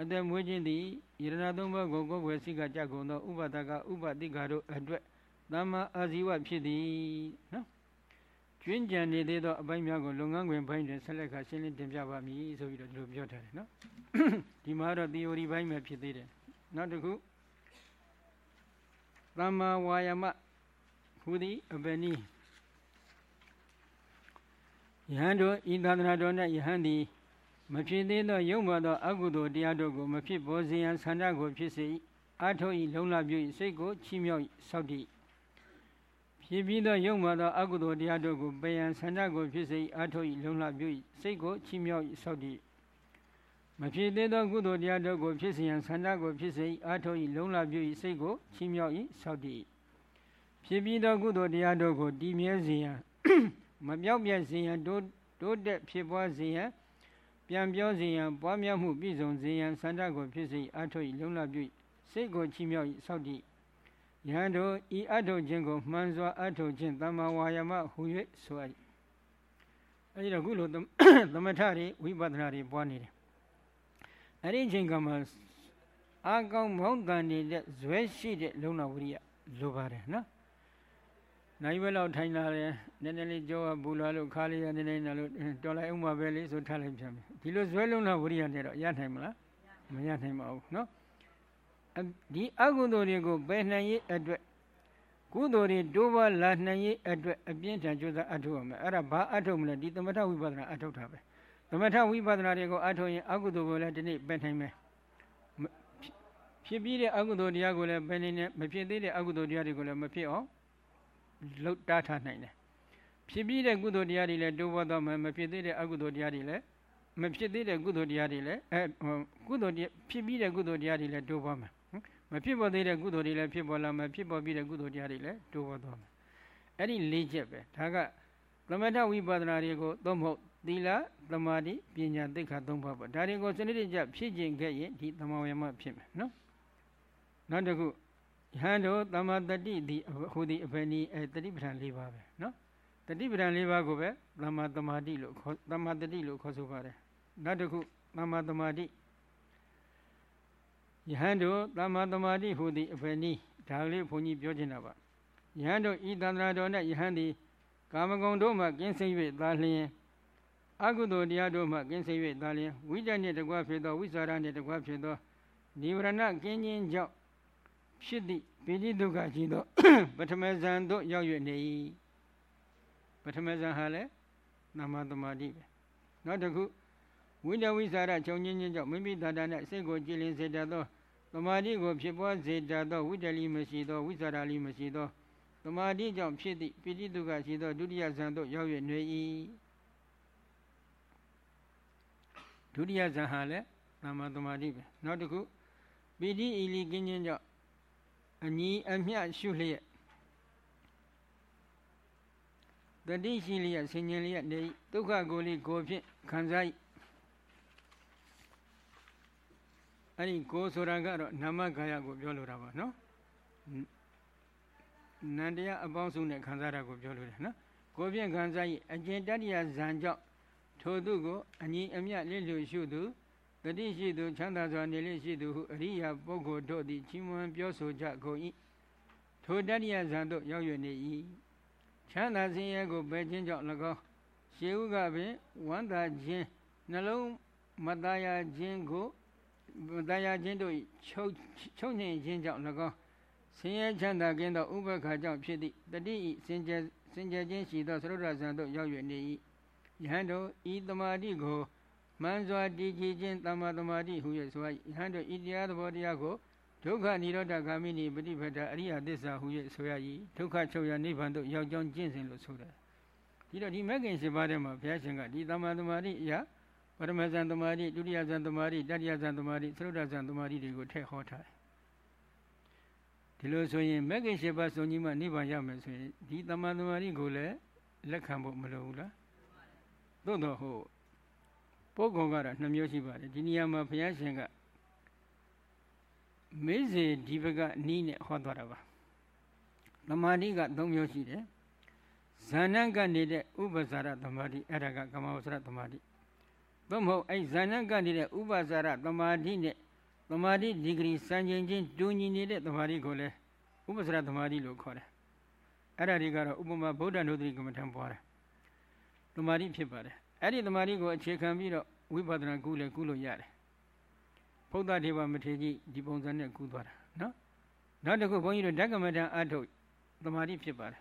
အသက်မွေးခြင်းသည်ယရဏသုံးပါးကိုကိုယ်ွယ်စိကကြကုန်သောဥပဒကဥပတိကတို့အတွက်သမ္မာအာဇီဝဖြစ်သည်နော် ကျွင်းကြံနေသေးသောအပိုင်းများကိုလုပ်ငန်းခွင်ဘိုင်းတွင်ဆက်လက်ခါရှင်းလင်းတင်ပြပါမည်ဆိုပြီးတော့ဒီလိုပြောထားတယ်နော်ဒီမှာတော့ theory ဘိုင်းပဲဖြစ်သေးတယ်နောက်တစ်ခုသမ္မာဝါယာမဟူသည်အပနီယဟန်တို့ဤသာသနာတော်၌ယဟန်သည်မဖြစ်သေးသောယုံမှသောအကုသိုလ်တရားတို့ကိုမဖြစ်ပေါ်စေရန်ဆန္ဒကိုဖြစ်စေ၏အာထု၏လုံလပြု၏စိတ်ကိုချီးမြှောက်ဆောက်တည် ဖြစ်ပြီးသောယုံမှသောအကုသိုလ်တရားတို့ကိုပယံဆန္ဒကိုဖြစ်စေ၏အာထု၏လုံလပြု၏စိတ်ကိုချီးမြှောက်ဆောက်တည်မဖြစ်သေးသောကုသိုလ်တရားတို့ကိုဖြစ်စေရန်ဆန္ဒကိုဖြစ်စေ၏အာထု၏လုံလပြု၏စိတ်ကိုချီးမြှောက်၏ဆောက်တည်ဖြစ်ပြီးသောကုသိုလ်တရားတို့ကိုတည်မြဲစေရန်မပြောက်ပြတ်စေရန်တိုးတိုးတက်ဖြစ်ပွားစေရန်ပြန်ပြောစေရန်ပွားများမှုပြည့်စုံစေရန်ဆန္ဒကိုဖြစ်စေအထု၏လုံလပြုစိတ်ကိုချီးမြှောက်၏ဆောက်တည် ယဟန်တို့ဤအထုခြင်းကိုမှန်စွာအထုခြင်းတမ္မာဝါယမဟူ၍ဆိုအပ်အဲဒီတော့ခုလိုသမထတွေဝိပဿနာတွေပွားနေတယ်အဲ့ဒီချိန်ကမှအာကောင်းမောင်းတန်နေတဲ့ဇွဲရှိတဲ့လုံလဝရိယလိုပါတယ်နော်နိုင်ဘဲလောက်ထိုင်လာတယ်နည်းနည်းလေးကြောကဘူလာလို့ခါလေးရနေနေလို့တော်လိုက်အောင်ပါပဲလေဆိုထားလိုက်ပြန်ပြီဒီလိုဇွဲလုံးလာဝိရိယနဲ့တော့ရနိုင်မလားမရနိုင်ပါဘူးเนาะ ဒီအကုသိုလ်တွေကိုပယ်နိုင်ရေးအတွက်ကုသိုလ်တွေတိုးပွားလာနိုင်ရေးအတွက်အပြင်းထန်ကြိုးစားအထောက်ရမယ်အဲ့ဒါဘာအထောက်မလဲဒီသမထဝိပဿနာအထောက်တာပဲသမထဝိပဿနာတွေကိုအထောက်ရင်အကုသိုလ်ကိုလည်းဒီနေ့ပယ်နိုင်မယ်ဖြစ်ပြီးတဲ့အကုသိုလ်တရားကိုလည်းပယ်နိုင်တယ်မဖြစ်သေးတဲ့အကုသိုလ်တရားတွေကိုလည်းမဖြစ်အောင်လှုပ်တားထားနိုင်တယ်ဖြစ်ပြီးတဲ့ကုသိုလ်တရားတွေလည်းတိုးပွားသွားမယ်မဖြစ်သေးတဲ့အကုသိုလ်တရားတွေလည်းမဖြစ်သေးတဲ့ကုသိုလ်တရားတွေလည်းအဲကုသိုလ်ဖြစ်ပြီးတဲ့ကုသိုလ်တရားတွေလည်းတိုးပွားမယ် မဖြစ်ပေါ်သေးတဲ့ကုသိုလ်တွေလည်းဖြစ်ပေါ်လာမယ်ဖြစ်ပေါ်ပြီးတဲ့ကုသိုလ်တရားတွေလည်းတိုးပွားသွားမယ်အဲ့ဒီလေးချက်ပဲဒါကသမထဝိပဿနာတွေကိုသို့မဟုတ်သီလသမာဓိပညာသိက္ခာသုံးပါးပေါ့ဒါတွေကိုစနစ်တကျဖြစ်ကျင်ခဲ့ရင်ဒီသမာဝေမဖြစ်မယ်နော်နောက်တစ်ခုယဟန်တို့တမ္မာတတိဒီဟူသည်အဘယ်နည်းအဲတတိပဋ္ဌာန်၄ပါးပဲနော်တတိပဋ္ဌာန်၄ပါးကိုပဲတမ္မာတမာတိလို့ခေါ်တမ္မာတတိလို့ခေါ်ဆိုပါတယ်နောက်တစ်ခုတမ္မာတမာတိ ယဟန်တို့တမ္မာတမာတိဟူသည်အဘယ်နည်းဒါလေးဘုန်းကြီးပြောချင်တာပါယဟန်တို့ဤတန္တရာတော်နဲ့ယဟန်သည်ကာမဂုဏ်တို့မှကင်းစိမ့်၍သာလျင်အကုသိုလ်တရားတို့မှကင်းစိမ့်၍သာလျင်ဝိတ္တနှင့်တကွဖြစ်သောဝိသရာနှင့်တကွဖြစ်သောနိဗ္ဗာန်ကင်းခြင်းကြောင့်ဖြစ်သည့်ပိဋိဒုက္ခရှိသောပထမဇန်သို့ရောက်၍နေ၏ပထမဇန်ဟာလည်းနာမသမာဓိပဲနောက်တစ်ခု ဝိတ္တဝိသရာချုပ်ငင်းခြင်းကြောင့်မိမိတတနဲ့စိတ်ကိုကြည်လင်စေတတ်သောသမာဓိကိုဖြစ်ပွားစေတတ်သောဝိတ္တလီမရှိသောဝိသရာလီမရှိသောသမာဓိကြောင့်ဖြစ်သည့်ပိဋိဒုက္ခရှိသောဒုတိယဇန်သို့ရောက်၍နေ၏ဒုတိယဇန်ဟာလည်းနာမသမာဓိပဲနောက်တစ်ခုပိဋိဤလီကင်းခြင်းကြောင့်အညီအမျှရှုလျက်တတိရှိလျက်ဆင်ញင်လျက်နေဒုက္ခကိုလိကိုဖြင့်ခံစား၏ အဲ့ဒီကိုဆိုတာကတော့နာမကာယကိုပြောလိုတာပါနော်နန္တရားအပေါင်းစုနဲ့ခံစားတာကိုပြောလိုတယ်နော်ကိုဖြင့်ခံစား၏အကျင့်တတ္တိယဇံကြောင့်ထိုသူကိုအညီအမျှလစ်လျူရှုသူတတိရှိသူချမ်းသာစွာနေလေရှိသူဟုအရိယာပုဂ္ဂိုလ်တို့သည်ချီးမွမ်းပြောဆိုကြကုန်၏ထိုတတ္တိယဇံသို့ရောက်၍နေ၏ချမ်းသာခြင်းရဲ့ကိုပဲခြင်းကြောင့်၎င်းရှေးဥကပင်ဝမ်းသာခြင်းနှလုံးမတရားခြင်းကိုမ တရားခြင်းတို့ချုပ်ချုပ်ငြိမ်ခြင်းကြောင့်၎င်းဆင်းရဲချမ်းသာခြင်းသောဥပ္ပခါကြောင့်ဖြစ်သည့်တတိဤစင်ကြယ်စင်ကြယ်ခြင်းရှိသောသရုဒ္ဓဇံသို့ရောက်၍နေ၏ယဟန်တို့ဤတမာတိကိုမှန်စွာတည်ကြည်ခြင်းတမ္မာတမာတိဟု၍ဆိုရယဟန်တို့ဤတရားသဘောတရားကိုဒုက္ခនិရောဓဂามိနိပฏิပဒအရိယသစ္စာဟု၍ဆိုရ၏ဒုက္ခချုပ်ရနိဗ္ဗာန်သို့ရောက်ကြောင်းကျင့်စဉ်လို့ဆိုတယ်ဒီတော့ဒီမဂ္ဂင်၈ပါးထဲမှာဘုရားရှင်ကဒီတမ္မာတမာတိအရာ ပရမဇန်တမာတိဒုတိယဇန်တမာတိတတိယဇန်တမာတိသရုဒ္ဓဇန်တမာတိတွေကိုထည့်ဟောထားတယ်ဒီလိုဆိုရင်မဂ္ဂင်၈ပါးစုံကြီးမှနိဗ္ဗာန်ရမယ်ဆိုရင်ဒီတမန်တမာရီကိုလည်းလက်ခံဖို့မလိုဘူးလားသို့တော့ဟုတ်ပုဂ္ဂိုလ်ကတော့နှမျိုးရှိပါတယ်ဒီနေရာမှာဘုရားရှင်ကမေဇေဒီဘကနီးနဲ့ဟောသွားတာပါသမာဓိက၃မျိုးရှိတယ်ဇာဏကနေတဲ့ဥပ္ပဇာရသမာဓိအဲ့ဒါကကမ္မဝဆရသမာဓိ သို့မဟုတ်အဲ့ဇာဏကနေတဲ့ဥပ္ပဇာရသမာဓိနဲ့သမာဓိဒီဂရီစံချိန်ချင်းတူညီနေတဲ့သမာဓိကိုလည်းဥပ္ပဇာရသမာဓိလို့ခေါ်တယ်အဲ့ဒါတွေကတော့ဥပမာဗုဒ္ဓနုဒတိကမ္မထံပွားတယ်သမာဓိဖြစ်ပါတယ်အဲ့ဒီသမာဓိကိုအခြေခံပြီးတော့ဝိပဿနာကုလည်းကုလို့ရတယ်ဘုဒ္ဓဒေဝမထေကြီးဒီပုံစံနဲ့ကုသွားတာနော်နောက်တစ်ခုဘုန်းကြီးတို့ဓကမထံအထုတ်သမာဓိဖြစ်ပါတယ်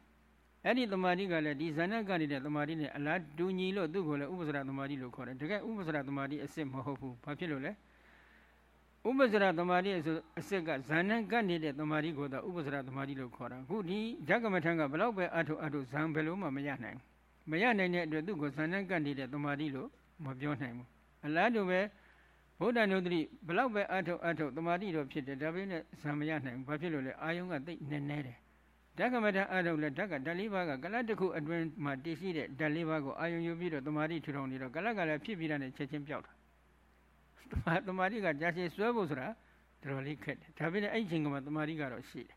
အဲ့ဒီသမာဓိကလည်းဒီဇာနကနေတဲ့သမာဓိနဲ့အလားတူညီလို့သူ့ကိုလည်းဥပ္ပစရသမာဓိလို့ခေါ်တယ်တကယ်ဥပ္ပစရသမာဓိအစစ်မဟုတ်ဘူးဘာဖြစ်လို့လဲဥပ္ပစရသမာဓိဆိုအစစ်ကဇာနကနေတဲ့သမာဓိကိုတော့ဥပ္ပစရသမာဓိလို့ခေါ်တာအခုဒီဓကမထံကဘလောက်ပဲအထုတ်အထုတ်ဇံဘယ်လိုမှမရနိုင်ဘူးမရနိုင်တဲ့အတွက်သူ့ကိုဇာနကနေတဲ့သမာဓိလို့မပြောနိုင်ဘူးအလားတူပဲဗုဒ္ဓနုဒတိဘလောက်ပဲအထုတ်အထုတ်သမာဓိတော့ဖြစ်တယ်ဒါပေမဲ့ဇံမရနိုင်ဘူးဘာဖြစ်လို့လဲအာယုံကတိတ်နေနေတယ် ဓကမထအထုတ်လဲဓကဓာတ်လေးပါးကကလတ်တစ်ခုအတွင်းမှာတည်ရှိတဲ့ဓာတ်လေးပါးကိုအာယုံယူပြီးတော့တမာတိထူထောင်နေတော့ကလတ်ကလည်းဖြစ်ပြီးတဲ့ချက်ချင်းပြောက်တာတမာတိကကြာရှည်ဆွဲဖို့ဆိုတာတော်တော်လေးခက်တယ်ဒါပေမဲ့အဲ့ချိန်ကမှတမာတိကတော့ရှိတယ်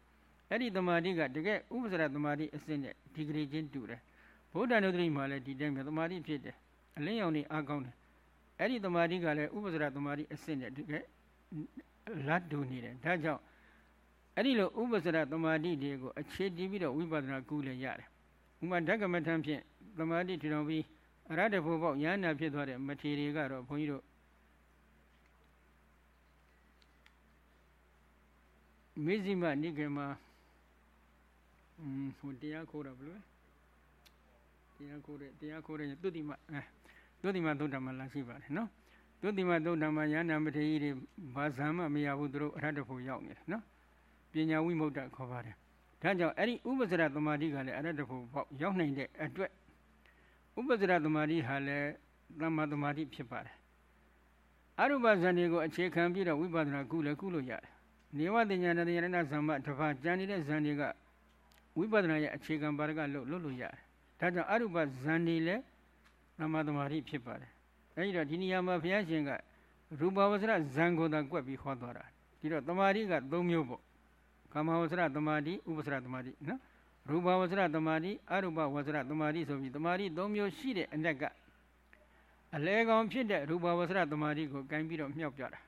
အဲ့ဒီတမာတိကတကယ်ဥပ္ပစရတမာတိအစစ်နဲ့ဒီဂရီချင်းတူတယ်ဗုဒ္ဓနုဒတိမှာလည်းဒီတိုင်းပဲတမာတိဖြစ်တယ်အလင်းရောင်နေအားကောင်းတယ်အဲ့ဒီတမာတိကလည်းဥပ္ပစရတမာတိအစစ်နဲ့တကယ်လတ်တူနေတယ်ဒါကြောင့် အဲ့ဒီလိုဥပ္ပစရသမာဓိတွေကိုအခြေတည်ပြီးတော့ဝိပဿနာကုလည်းရတယ်ဥမာဓကမထံဖြင့်သမာဓိထူထောင်ပြီးအရဟတဖို့ပေါက်ဉာဏ်နာဖြစ်သွားတဲ့မထေရီကတော့ဘုန်းကြီးတို့မေဇိမနိကေမှာอืมဟိုတရားခိုးတာဘယ်လိုလဲတရားခိုးတဲ့တရားခိုးတဲ့သုတိမအဲသုတိမသုဒ္ဓမလာရှိပါတယ်နော်သုတိမသုဒ္ဓမဉာဏ်နာမထေရီတွေဘာဇံမမရဘူးသူတို့အရဟတဖို့ရောက်နေတယ်နော် ပညာဝိမု ക്ത ခေါ်ပါတယ်ဒါကြောင့်အဲ့ဒီဥပဇရသမာဓိကလည်းအရတ္တဖို့ပေါ့ရောက်နိုင်တဲ့အတွက်ဥပဇရသမာဓိဟာလည်းသမ္မာသမာဓိဖြစ်ပါတယ်အရုပဇန်တွေကိုအခြေခံပြီးတော့ဝိပဿနာကုလည်းကုလို့ရတယ်နေဝတဉာဏတဉာဏဇမ္မတပါကြံနေတဲ့ဇန်တွေကဝိပဿနာရဲ့အခြေခံပါရကလို့လို့လို့ရတယ်ဒါကြောင့်အရုပဇန်တွေလည်းသမ္မာသမာဓိဖြစ်ပါတယ်အဲဒီတော့ဒီနေရာမှာဘုရားရှင်ကရူပဝဆရဇန်ကိုသာကွက်ပြီးဟောသွားတာဒီတော့သမာဓိက၃မျိုးပေါ့ ကာမဝဆရသမာဓိဥပစရသမာဓိနော်ရူပဝဆရသမာဓိအရူပဝဆရသမာဓိဆိုပြီးသမာဓိ၃မျိုးရှိတဲ့အ낵ကအလဲကောင်ဖြစ်တဲ့ရူပဝဆရသမာဓိကိုကင်ပြီးတော့မြောက်ပြတာ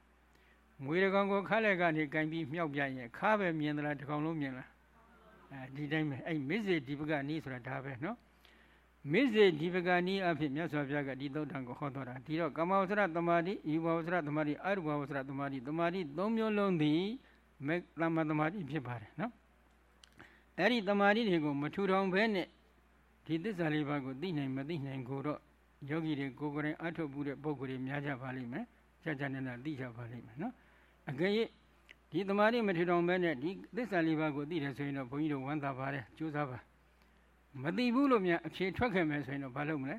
ငွေတကောင်ကိုခါလက်ကနေကင်ပြီးမြောက်ပြရင်ခါပဲမြင်သလားတကောင်လုံးမြင်လားအဲဒီတိုင်းပဲအဲ့မိစေဒီပကနီးဆိုတာဒါပဲနော်မိစေဒီပကနီးအဖြစ်မြတ်စွာဘုရားကဒီသုတ်တံကိုဟောတော်တာဒီတော့ကမ္မဝဆရသမာဓိဤဘဝဆရသမာဓိအရူပဝဆရသမာဓိသမာဓိ၃မျိုးလုံးသည် မေသမ္မာသမာဓိဖြစ်ပါတယ်နော်အဲ့ဒီသမာဓိတွေကိုမထူထောင်ဘဲနဲ့ဒီသစ္စာလေးပါးကိုသိနိုင်မသိနိုင်ကိုတော့ယောဂီတွေကိုယ်ကိုယ်တိုင်အထုတ်မှုတဲ့ပုဂ္ဂိုလ်တွေများကြပါလိမ့်မယ်ကြာကြာနေနေသိကြပါလိမ့်မယ်နော်အကယ်၍ဒီသမာဓိမထူထောင်ဘဲနဲ့ဒီသစ္စာလေးပါးကိုသိတယ်ဆိုရင်တော့ဘုန်းကြီးတို့ဝမ်းသာပါတယ်ကြိုးစားပါမသိဘူးလို့များအဖြေထွက်ခဲ့မယ်ဆိုရင်တော့ဘာလုပ်မလဲ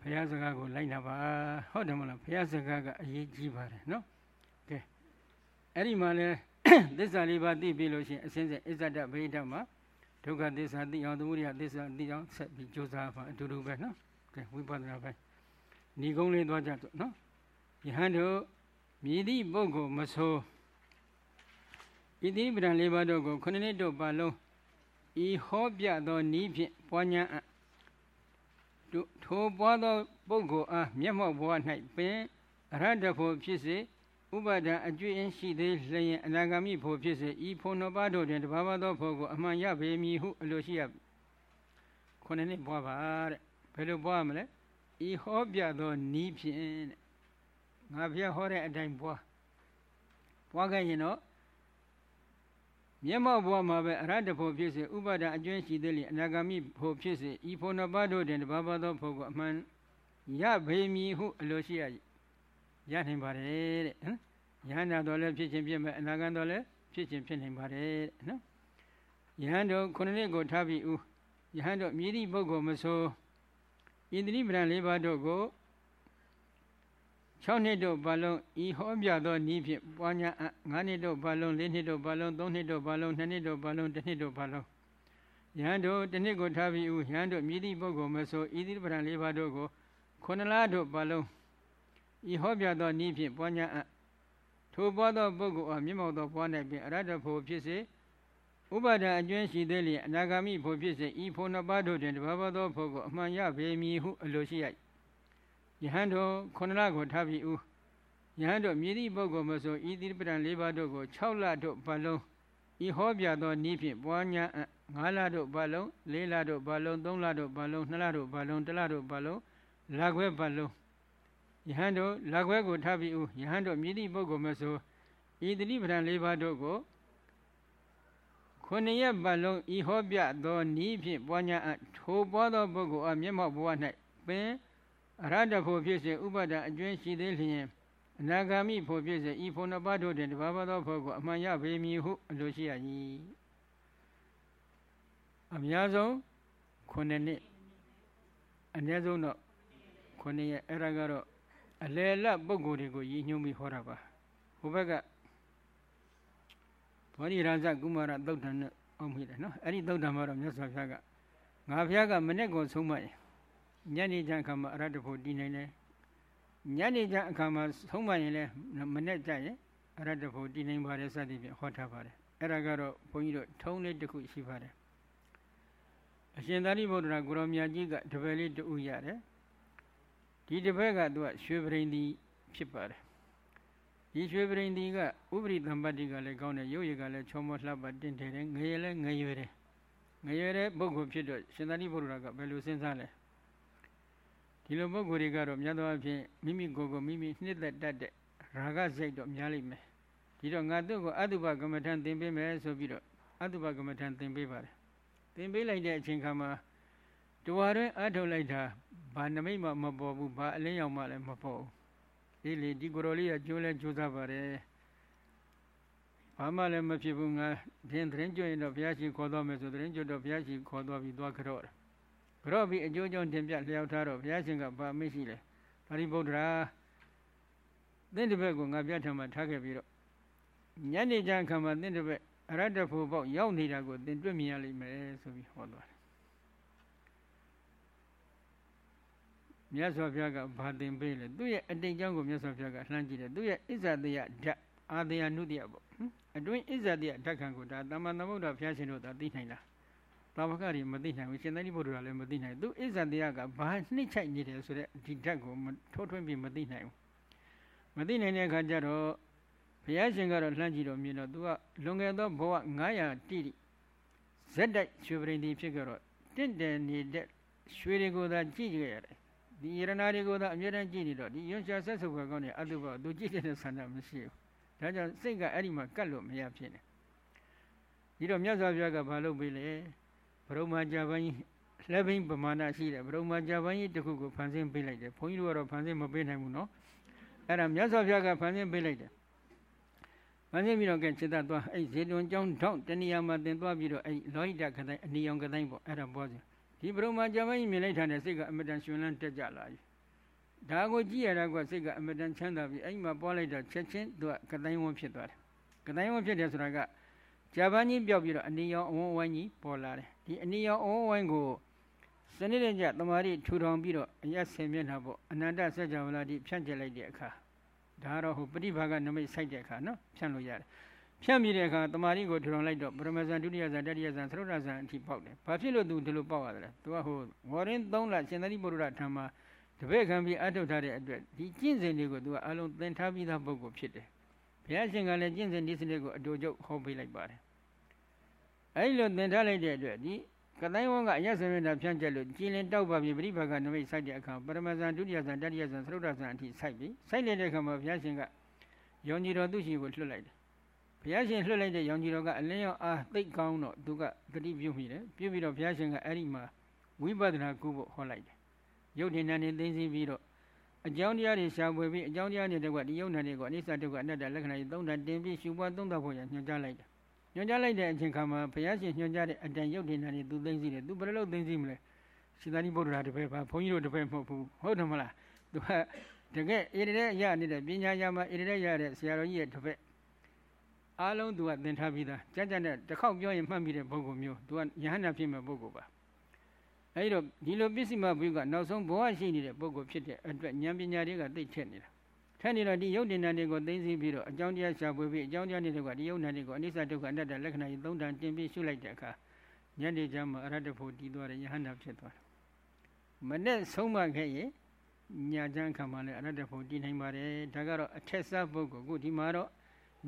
ဘုရားစကားကိုလိုက်နာပါဟုတ်တယ်မလားဘုရားစကားကအရေးကြီးပါတယ်နော်ကဲ အဲ့ဒီမှာလဲသစ္စာလေးပါးသိပြီလို့ရှိရင်အစဉ်စဉ်အစ္ဆဒဗိဓမှာဒုက္ခသစ္စာသိအောင်သမုဒိယသစ္စာသိအောင်ဆက်ပြီးကြိုးစားပါအတူတူပဲနော်ကဲဝိပဿနာပဲဏီကုံးလေးသွားကြတော့နော်ယဟန်တို့မြည်သည့်ပုဂ္ဂိုလ်မဆိုဣတိပဒံလေးပါးတို့ကိုခုနှစ်တို့ပါလုံးဤဟောပြသောဤဖြင့်ပွားညာအထိုပွားသောပုဂ္ဂိုလ်အားမျက်မှောက်ဘဝ၌ပင်အရဟတဖို့ဖြစ်စေ ဥပါဒံအကျွင်းရှိသေးလျင်အနာဂမိဖို့ဖြစ်စေဤဖို့နှစ်ပါးတို့တွင်တဘာဝသောဖို့ကိုအမှန်ရပေမည်ဟုအလိုရှိရခုနှစ်နှစ်ဘွားပါတဲ့ဘယ်လိုဘွားမလဲဤဟောပြသောနီးဖြင့်တဲ့ငါဖျက်ဟောတဲ့အတိုင်းဘွားဘွားခဲ့ရင်တော့မျက်မှောက်ဘဝမှာပဲအရဟတဖို့ဖြစ်စေဥပါဒံအကျွင်းရှိသေးလျင်အနာဂမိဖို့ဖြစ်စေဤဖို့နှစ်ပါးတို့တွင်တဘာဝသောဖို့ကိုအမှန်ရပေမည်ဟုအလိုရှိရ ရနိုင်ပါတယ်တဲ့နော်ယဟန္တာတော်လည်းဖြစ်ခြင်းဖြစ်မယ်အနာဂံတော်လည်းဖြစ်ခြင်းဖြစ်နိုင်ပါတယ်တဲ့နော်ယဟန်တို့ခုနှစ်နှစ်ကိုထားပြီးဦးယဟန်တို့မြည်သည့်ပုဂ္ဂိုလ်မဆိုဣန္ဒြိပဒံ၄ပါးတို့ကို6နှစ်တို့ဘာလုံးဤဟောပြသောနည်းဖြင့်ပွားများအ9နှစ်တို့ဘာလုံး4နှစ်တို့ဘာလုံး3နှစ်တို့ဘာလုံး2နှစ်တို့ဘာလုံး1နှစ်တို့ဘာလုံးယဟန်တို့တစ်နှစ်ကိုထားပြီးဦးယဟန်တို့မြည်သည့်ပုဂ္ဂိုလ်မဆိုဤသည့်ပဒံ၄ပါးတို့ကိုခုနလတို့ဘာလုံး ဤဟောပြသောနည်းဖြင့်ပွားများအထိုပွားသောပုဂ္ဂိုလ်အားမျက်မှောက်သောပွား၌ပင်အရတ္တဖို့ဖြစ်စေဥပါဒံအကျွမ်းရှိသေးလျင်အနာဂါမိဖို့ဖြစ်စေဤဖို့နှစ်ပါးတို့တွင်တဘာဝသောဖို့ကိုအမှန်ရပေမည်ဟုအလိုရှိ၏ယဟန်တို့ခုနလကိုထားပြီးဦးယဟန်တို့မြည်သည့်ပုဂ္ဂိုလ်မဆိုဤသည့်ပဒံ၄ပါးတို့ကို6လတို့ဘာလုံးဤဟောပြသောနည်းဖြင့်ပွားများ9လတို့ဘာလုံး4လတို့ဘာလုံး3လတို့ဘာလုံး2လတို့ဘာလုံး1လတို့ဘာလုံးလခွဲဘာလုံး ယဟန်တို့လခွဲကိုထားပြီးဦးယဟန်တို့မြည်သည့်ပုဂ္ဂိုလ်မဆိုဤတိပဒံ၄ပါးတို့ကိုခုနှစ်ရက်ပတ်လုံးဤဟောပြသောဤဖြင့်ပွားများအထိုပွားသောပုဂ္ဂိုလ်အမျက်မှောက်ဘဝ၌ပင်အရဟတဖို့ဖြစ်စေဥပဒအကျွင်းရှိသေးလျင်အနာဂါမိဖို့ဖြစ်စေဤဖို့နှစ်ပါးတို့တွင်တဘာဝသောဖို့ကိုအမှန်ရပေမည်ဟုအလိုရှိရ၏အများဆုံးခုနှစ်နှစ်အနည်းဆုံးတော့ခုနှစ်ရက်အဲ့ဒါကတော့ အလယ်လတ်ပုဂ္ဂိုလ်တွေကိုရည်ညွှန်းပြီးဟောတာပါဟိုဘက်ကဘောဓိရာဇကုမာရသုတ်တန်နဲ့အောင်မိတယ်နော်အဲ့ဒီသုတ်တန်မှာတော့မြတ်စွာဘုရားကငါဘုရားကမနဲ့ကိုဆုံးမရင်ညနေချမ်းအခါမှာအရတ္တဖို့တည်နိုင်တယ်ညနေချမ်းအခါမှာဆုံးမရင်လည်းမနဲ့ကြရင်အရတ္တဖို့တည်နိုင်ပါတယ်စသည်ဖြင့်ဟောထားပါတယ်အဲ့ဒါကတော့ဘုန်းကြီးတို့ထုံးလေးတစ်ခုရှိပါတယ်အရှင်သာရိပုတ္တရာကိုရောမြတ်ကြီးကတပည့်လေးတူရတယ် ဒီတပည့်ကသူကရွှေပရိန်ဒီဖြစ်ပါတယ်ဒီရွှေပရိန်ဒီကဥပရိသမ္ပတ္တိကလည်းကောင်းတယ်ရုပ်ရည်ကလည်းချောမောလှပတင့်တယ်ငရေလည်းငရွယ်တယ်ငရွယ်တဲ့ပုဂ္ဂိုလ်ဖြစ်တော့ရှင်သာရိပုတ္တရာကဘယ်လိုစဉ်းစားလဲဒီလိုပုဂ္ဂိုလ်တွေကတော့မြတ်သောအဖြစ်မိမိကိုယ်ကိုမိမိနှစ်သက်တတ်တဲ့ရာဂစိတ်တော့များလိမ့်မယ်ဒီတော့ငါတို့ကိုအတုပကမ္မထံသင်ပေးမယ်ဆိုပြီးတော့အတုပကမ္မထံသင်ပေးပါတယ်သင်ပေးလိုက်တဲ့အချိန်ခါမှာ တဝါတွင်အထုတ်လိုက်တာဘာနမိတ်မှမပေါ်ဘူးဘာအလင်းရောက်မှလည်းမပေါ်ဘူးဒီလေဒီကိုယ်တော်လေးကကြိုးလဲကြိုးစားပါတယ်ဘာမှလည်းမဖြစ်ဘူးငါဖြင်းသတင်းကြွရင်တော့ဘုရားရှိခေါ်သွားမယ်ဆိုသတင်းကြွတော့ဘုရားရှိခေါ်သွားပြီးသွားကြော့တယ်ကြော့ပြီးအကျိုးကြောင့်တင်ပြလျှောက်ထားတော့ဘုရားရှင်ကဘာမေ့ရှိလဲပါဠိဗုဒ္ဓရာသင်တပည့်ကိုငါပြထမှာထားခဲ့ပြီးတော့ညနေကျခံမှာသင်တပည့်အရတ္တဖို့ပေါ့ရောက်နေတာကိုသင်တွေ့မြင်ရလိမ့်မယ်ဆိုပြီးဟောသွားတယ် မြတ်စွာဘုရားကဘာသင်ပေးလဲသူ့ရဲ့အတိတ်ကြောင့်ကိုမြတ်စွာဘုရားကလှမ်းကြည့်တယ်သူ့ရဲ့ဣဇာတယဓာတ်အာတယနုတယပေါ့အတွင်းဣဇာတယဓာတ်ခံကိုဒါတမ္မာသမုဒ္ဒဘုရားရှင်တို့သာသိနိုင်လားတာဝကတွေမသိနိုင်ဘူးရှင်သာရိပုတ္တရာလည်းမသိနိုင်သူဣဇာတယကဘာနှိမ့်ချိုက်နေတယ်ဆိုတော့ဒီဓာတ်ကိုထိုးထွင်းပြီးမသိနိုင်ဘူးမသိနိုင်တဲ့အခါကျတော့ဘုရားရှင်ကတော့လှမ်းကြည့်တော့မြင်တော့သူကလွန်ခဲ့သောဘဝ900တိတိဇက်တိုက်ရွှေပရင်ဒီဖြစ်ကြတော့တင့်တယ်နေတဲ့ရွှေတွေကိုသာကြည့်ကြရတယ် ဒီယရနာတွေကိုသာအမြဲတမ်းကြည့်နေတော့ဒီယွန်ရှာဆက်ဆုပ်ကောင်းတဲ့အတုပသူကြည့်တဲ့ဆန္ဒမရှိဘူးဒါကြောင့်စိတ်ကအဲ့ဒီမှာကတ်လို့မရဖြစ်နေဒီတော့မြတ်စွာဘုရားကဘာလုပ်ပေးလဲဘရုံမာကြပိုင်းလက်ဘိန်းပမာဏရှိတယ်ဘရုံမာကြပိုင်းတခုကိုဖန်ဆင်းပေးလိုက်တယ်ဘုန်းကြီးတို့ကတော့ဖန်ဆင်းမပေးနိုင်ဘူးနော်အဲ့ဒါမြတ်စွာဘုရားကဖန်ဆင်းပေးလိုက်တယ်ဖန်ဆင်းပြီးတော့ကဲစေတသွားအဲ့ဇေတွန်ကျောင်းထောင့်တဏှာမှာတင်သွားပြီးတော့အဲ့လောဟိတခတိုင်းအနီအောင်ခတိုင်းပေါ့အဲ့ဒါပေါ်စီ ဒီပရမကြမ်းကြီးမြင်လိုက်တာနဲ့စိတ်ကအမတန်ရှင်လန်းတက်ကြလာပြီဒါကိုကြည့်ရတာကစိတ်ကအမတန်ချမ်းသာပြီအဲ့မှာပွားလိုက်တော့ချက်ချင်းသူကကတိုင်းဝန်းဖြစ်သွားတယ်ကတိုင်းဝန်းဖြစ်တယ်ဆိုတာကဂျပန်ကြီးပြောက်ပြီးတော့အနီရောင်အဝန်းဝိုင်းကြီးပေါ်လာတယ်ဒီအနီရောင်အဝန်းဝိုင်းကိုစနစ်တကျတမာရီထူထောင်ပြီးတော့အရက်ဆင်မျက်နှာပေါ့အနန္တစัจ java လာဒီဖြန့်ကျက်လိုက်တဲ့အခါဒါတော့ဟိုပฏิဘာကနမိတ်စိုက်တဲ့အခါနော်ဖြန့်လို့ရတယ် ဖြန့်ပြီးတဲ့အခါတမာရီကိုထူထောင်လိုက်တော့ပရမဇန်ဒုတိယဇန်တတိယဇန်သရုတ်ဇန်အထိပေါက်တယ်ဘာဖြစ်လို့သူဒီလိုပေါက်ရတယ်လဲသူကဟိုဝရင်း3လရှင်သာရိပုတ္တရာထံမှာတပည့်ခံပြီးအထုတ်ထားတဲ့အတွက်ဒီကျင့်စဉ်တွေကိုသူကအလုံးသင်ထားပြီးသားပုဂ္ဂိုလ်ဖြစ်တယ်ဘုရားရှင်ကလည်းကျင့်စဉ်ဒီစနစ်ကိုအတူချုပ်ဟောပေးလိုက်ပါတယ်အဲဒီလိုသင်ထားလိုက်တဲ့အတွက်ဒီကတိုင်းဝန်းကအယဆမေတာဖြန့်ကျက်လို့ကြည်လင်တောက်ပါပြီပရိပါကနမိတ်စိုက်တဲ့အခါပရမဇန်ဒုတိယဇန်တတိယဇန်သရုတ်ဇန်အထိစိုက်ပြီစိုက်တဲ့အခါမှာဘုရားရှင်ကယောညီတော်သူရှိကိုလွှတ်လိုက်တယ် ဘုရားရှင်လွှတ်လိုက်တဲ့ယောင်ကြီးတော်ကအလင်းရောအားသိကောင်းတော့သူကတတိပြုမိတယ်ပြုပြီးတော့ဘုရားရှင်ကအဲ့ဒီမှာဝိပဿနာကုဖို့ဟောလိုက်တယ်ရုပ်ဉာဏ်နဲ့သိသိပြီးတော့အကြောင်းတရားတွေရှားပွေပြီးအကြောင်းတရားတွေတကွဒီယုံနာတွေကိုအနိစ္စဒုက္ခအနတ္တလက္ခဏာတွေသုံးတာတင်ပြီးရှုပွားသုံးတာဖို့ရညွှန်ကြားလိုက်တယ်ညွှန်ကြားလိုက်တဲ့အချိန်ခါမှာဘုရားရှင်ညွှန်ကြားတဲ့အတန်ရုပ်ဉာဏ်တွေသူသိသိတယ်သူဘယ်လိုသိသိမလဲရှင်သာရိပုတ္တရာတပည့်ပါဘုန်းကြီးတို့တပည့်မဟုတ်ဘူးဟုတ်တယ်မလားသူကတကယ်ဣရတဲ့ရနေတဲ့ပညာရမှာဣရတဲ့ရတဲ့ဆရာတော်ကြီးရဲ့တစ်ဖက် အားလုံးသူကသင်ထားပြီးသားကြကြနဲ့တစ်ခေါက်ပြောရင်မှတ်မိတဲ့ပုဂ္ဂိုလ်မျိုးသူကယဟန္တာဖြစ်မဲ့ပုဂ္ဂိုလ်ပါအဲဒီတော့ဒီလိုပစ္စည်းမဘုကနောက်ဆုံးဘဝရှိနေတဲ့ပုဂ္ဂိုလ်ဖြစ်တဲ့အတွက်ဉာဏ်ပညာတွေကသိထက်နေတာထက်နေတော့ဒီယုတ်တင်တဲ့တွေကိုသိသိပြီးတော့အကြောင်းတရားရှာဖွေပြီးအကြောင်းတရားတွေကဒီယုတ်နံတွေကိုအနိစ္စဒုက္ခအနတ္တလက္ခဏာကြီးသုံးတန်တင်ပြီးရှုလိုက်တဲ့အခါညနေကျမှအရတ္တဖို့တည်သွားတယ်ယဟန္တာဖြစ်သွားတယ်မနဲ့ဆုံးမခဲ့ရင်ညာချမ်းခံမှလည်းအရတ္တဖို့တည်နိုင်ပါတယ်ဒါကတော့အထက်စားပုဂ္ဂိုလ်ခုဒီမှာတော့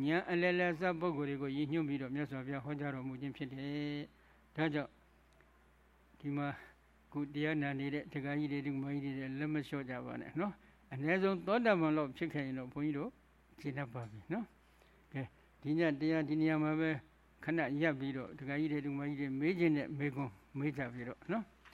ညာအလယ်လယ်စားပုဂ္ဂိုလ်တွေကိုရည်ညွှန်းပြီးတော့မြတ်စွာဘုရားဟောကြားတော်မူခြင်းဖြစ်တယ်ဒါကြောင့်ဒီမှာခုတရားနာနေတဲ့တက္ကကြီးတွေဒီမကြီးတွေလက်မလျှော့ကြပါနဲ့နော်အ ਨੇ ဆုံးသောတာပန်လောက်ဖြစ်ခဲ့ရင်တော့ဘုန်းကြီးတို့ရှင်းတတ်ပါပြီနော်ကဲဒီညတရားဒီနေရာမှာပဲခဏရပ်ပြီးတော့တက္ကကြီးတွေဒီမကြီးတွေမေးခြင်းနဲ့မေးခွန်းမေးကြပြီတော့နော်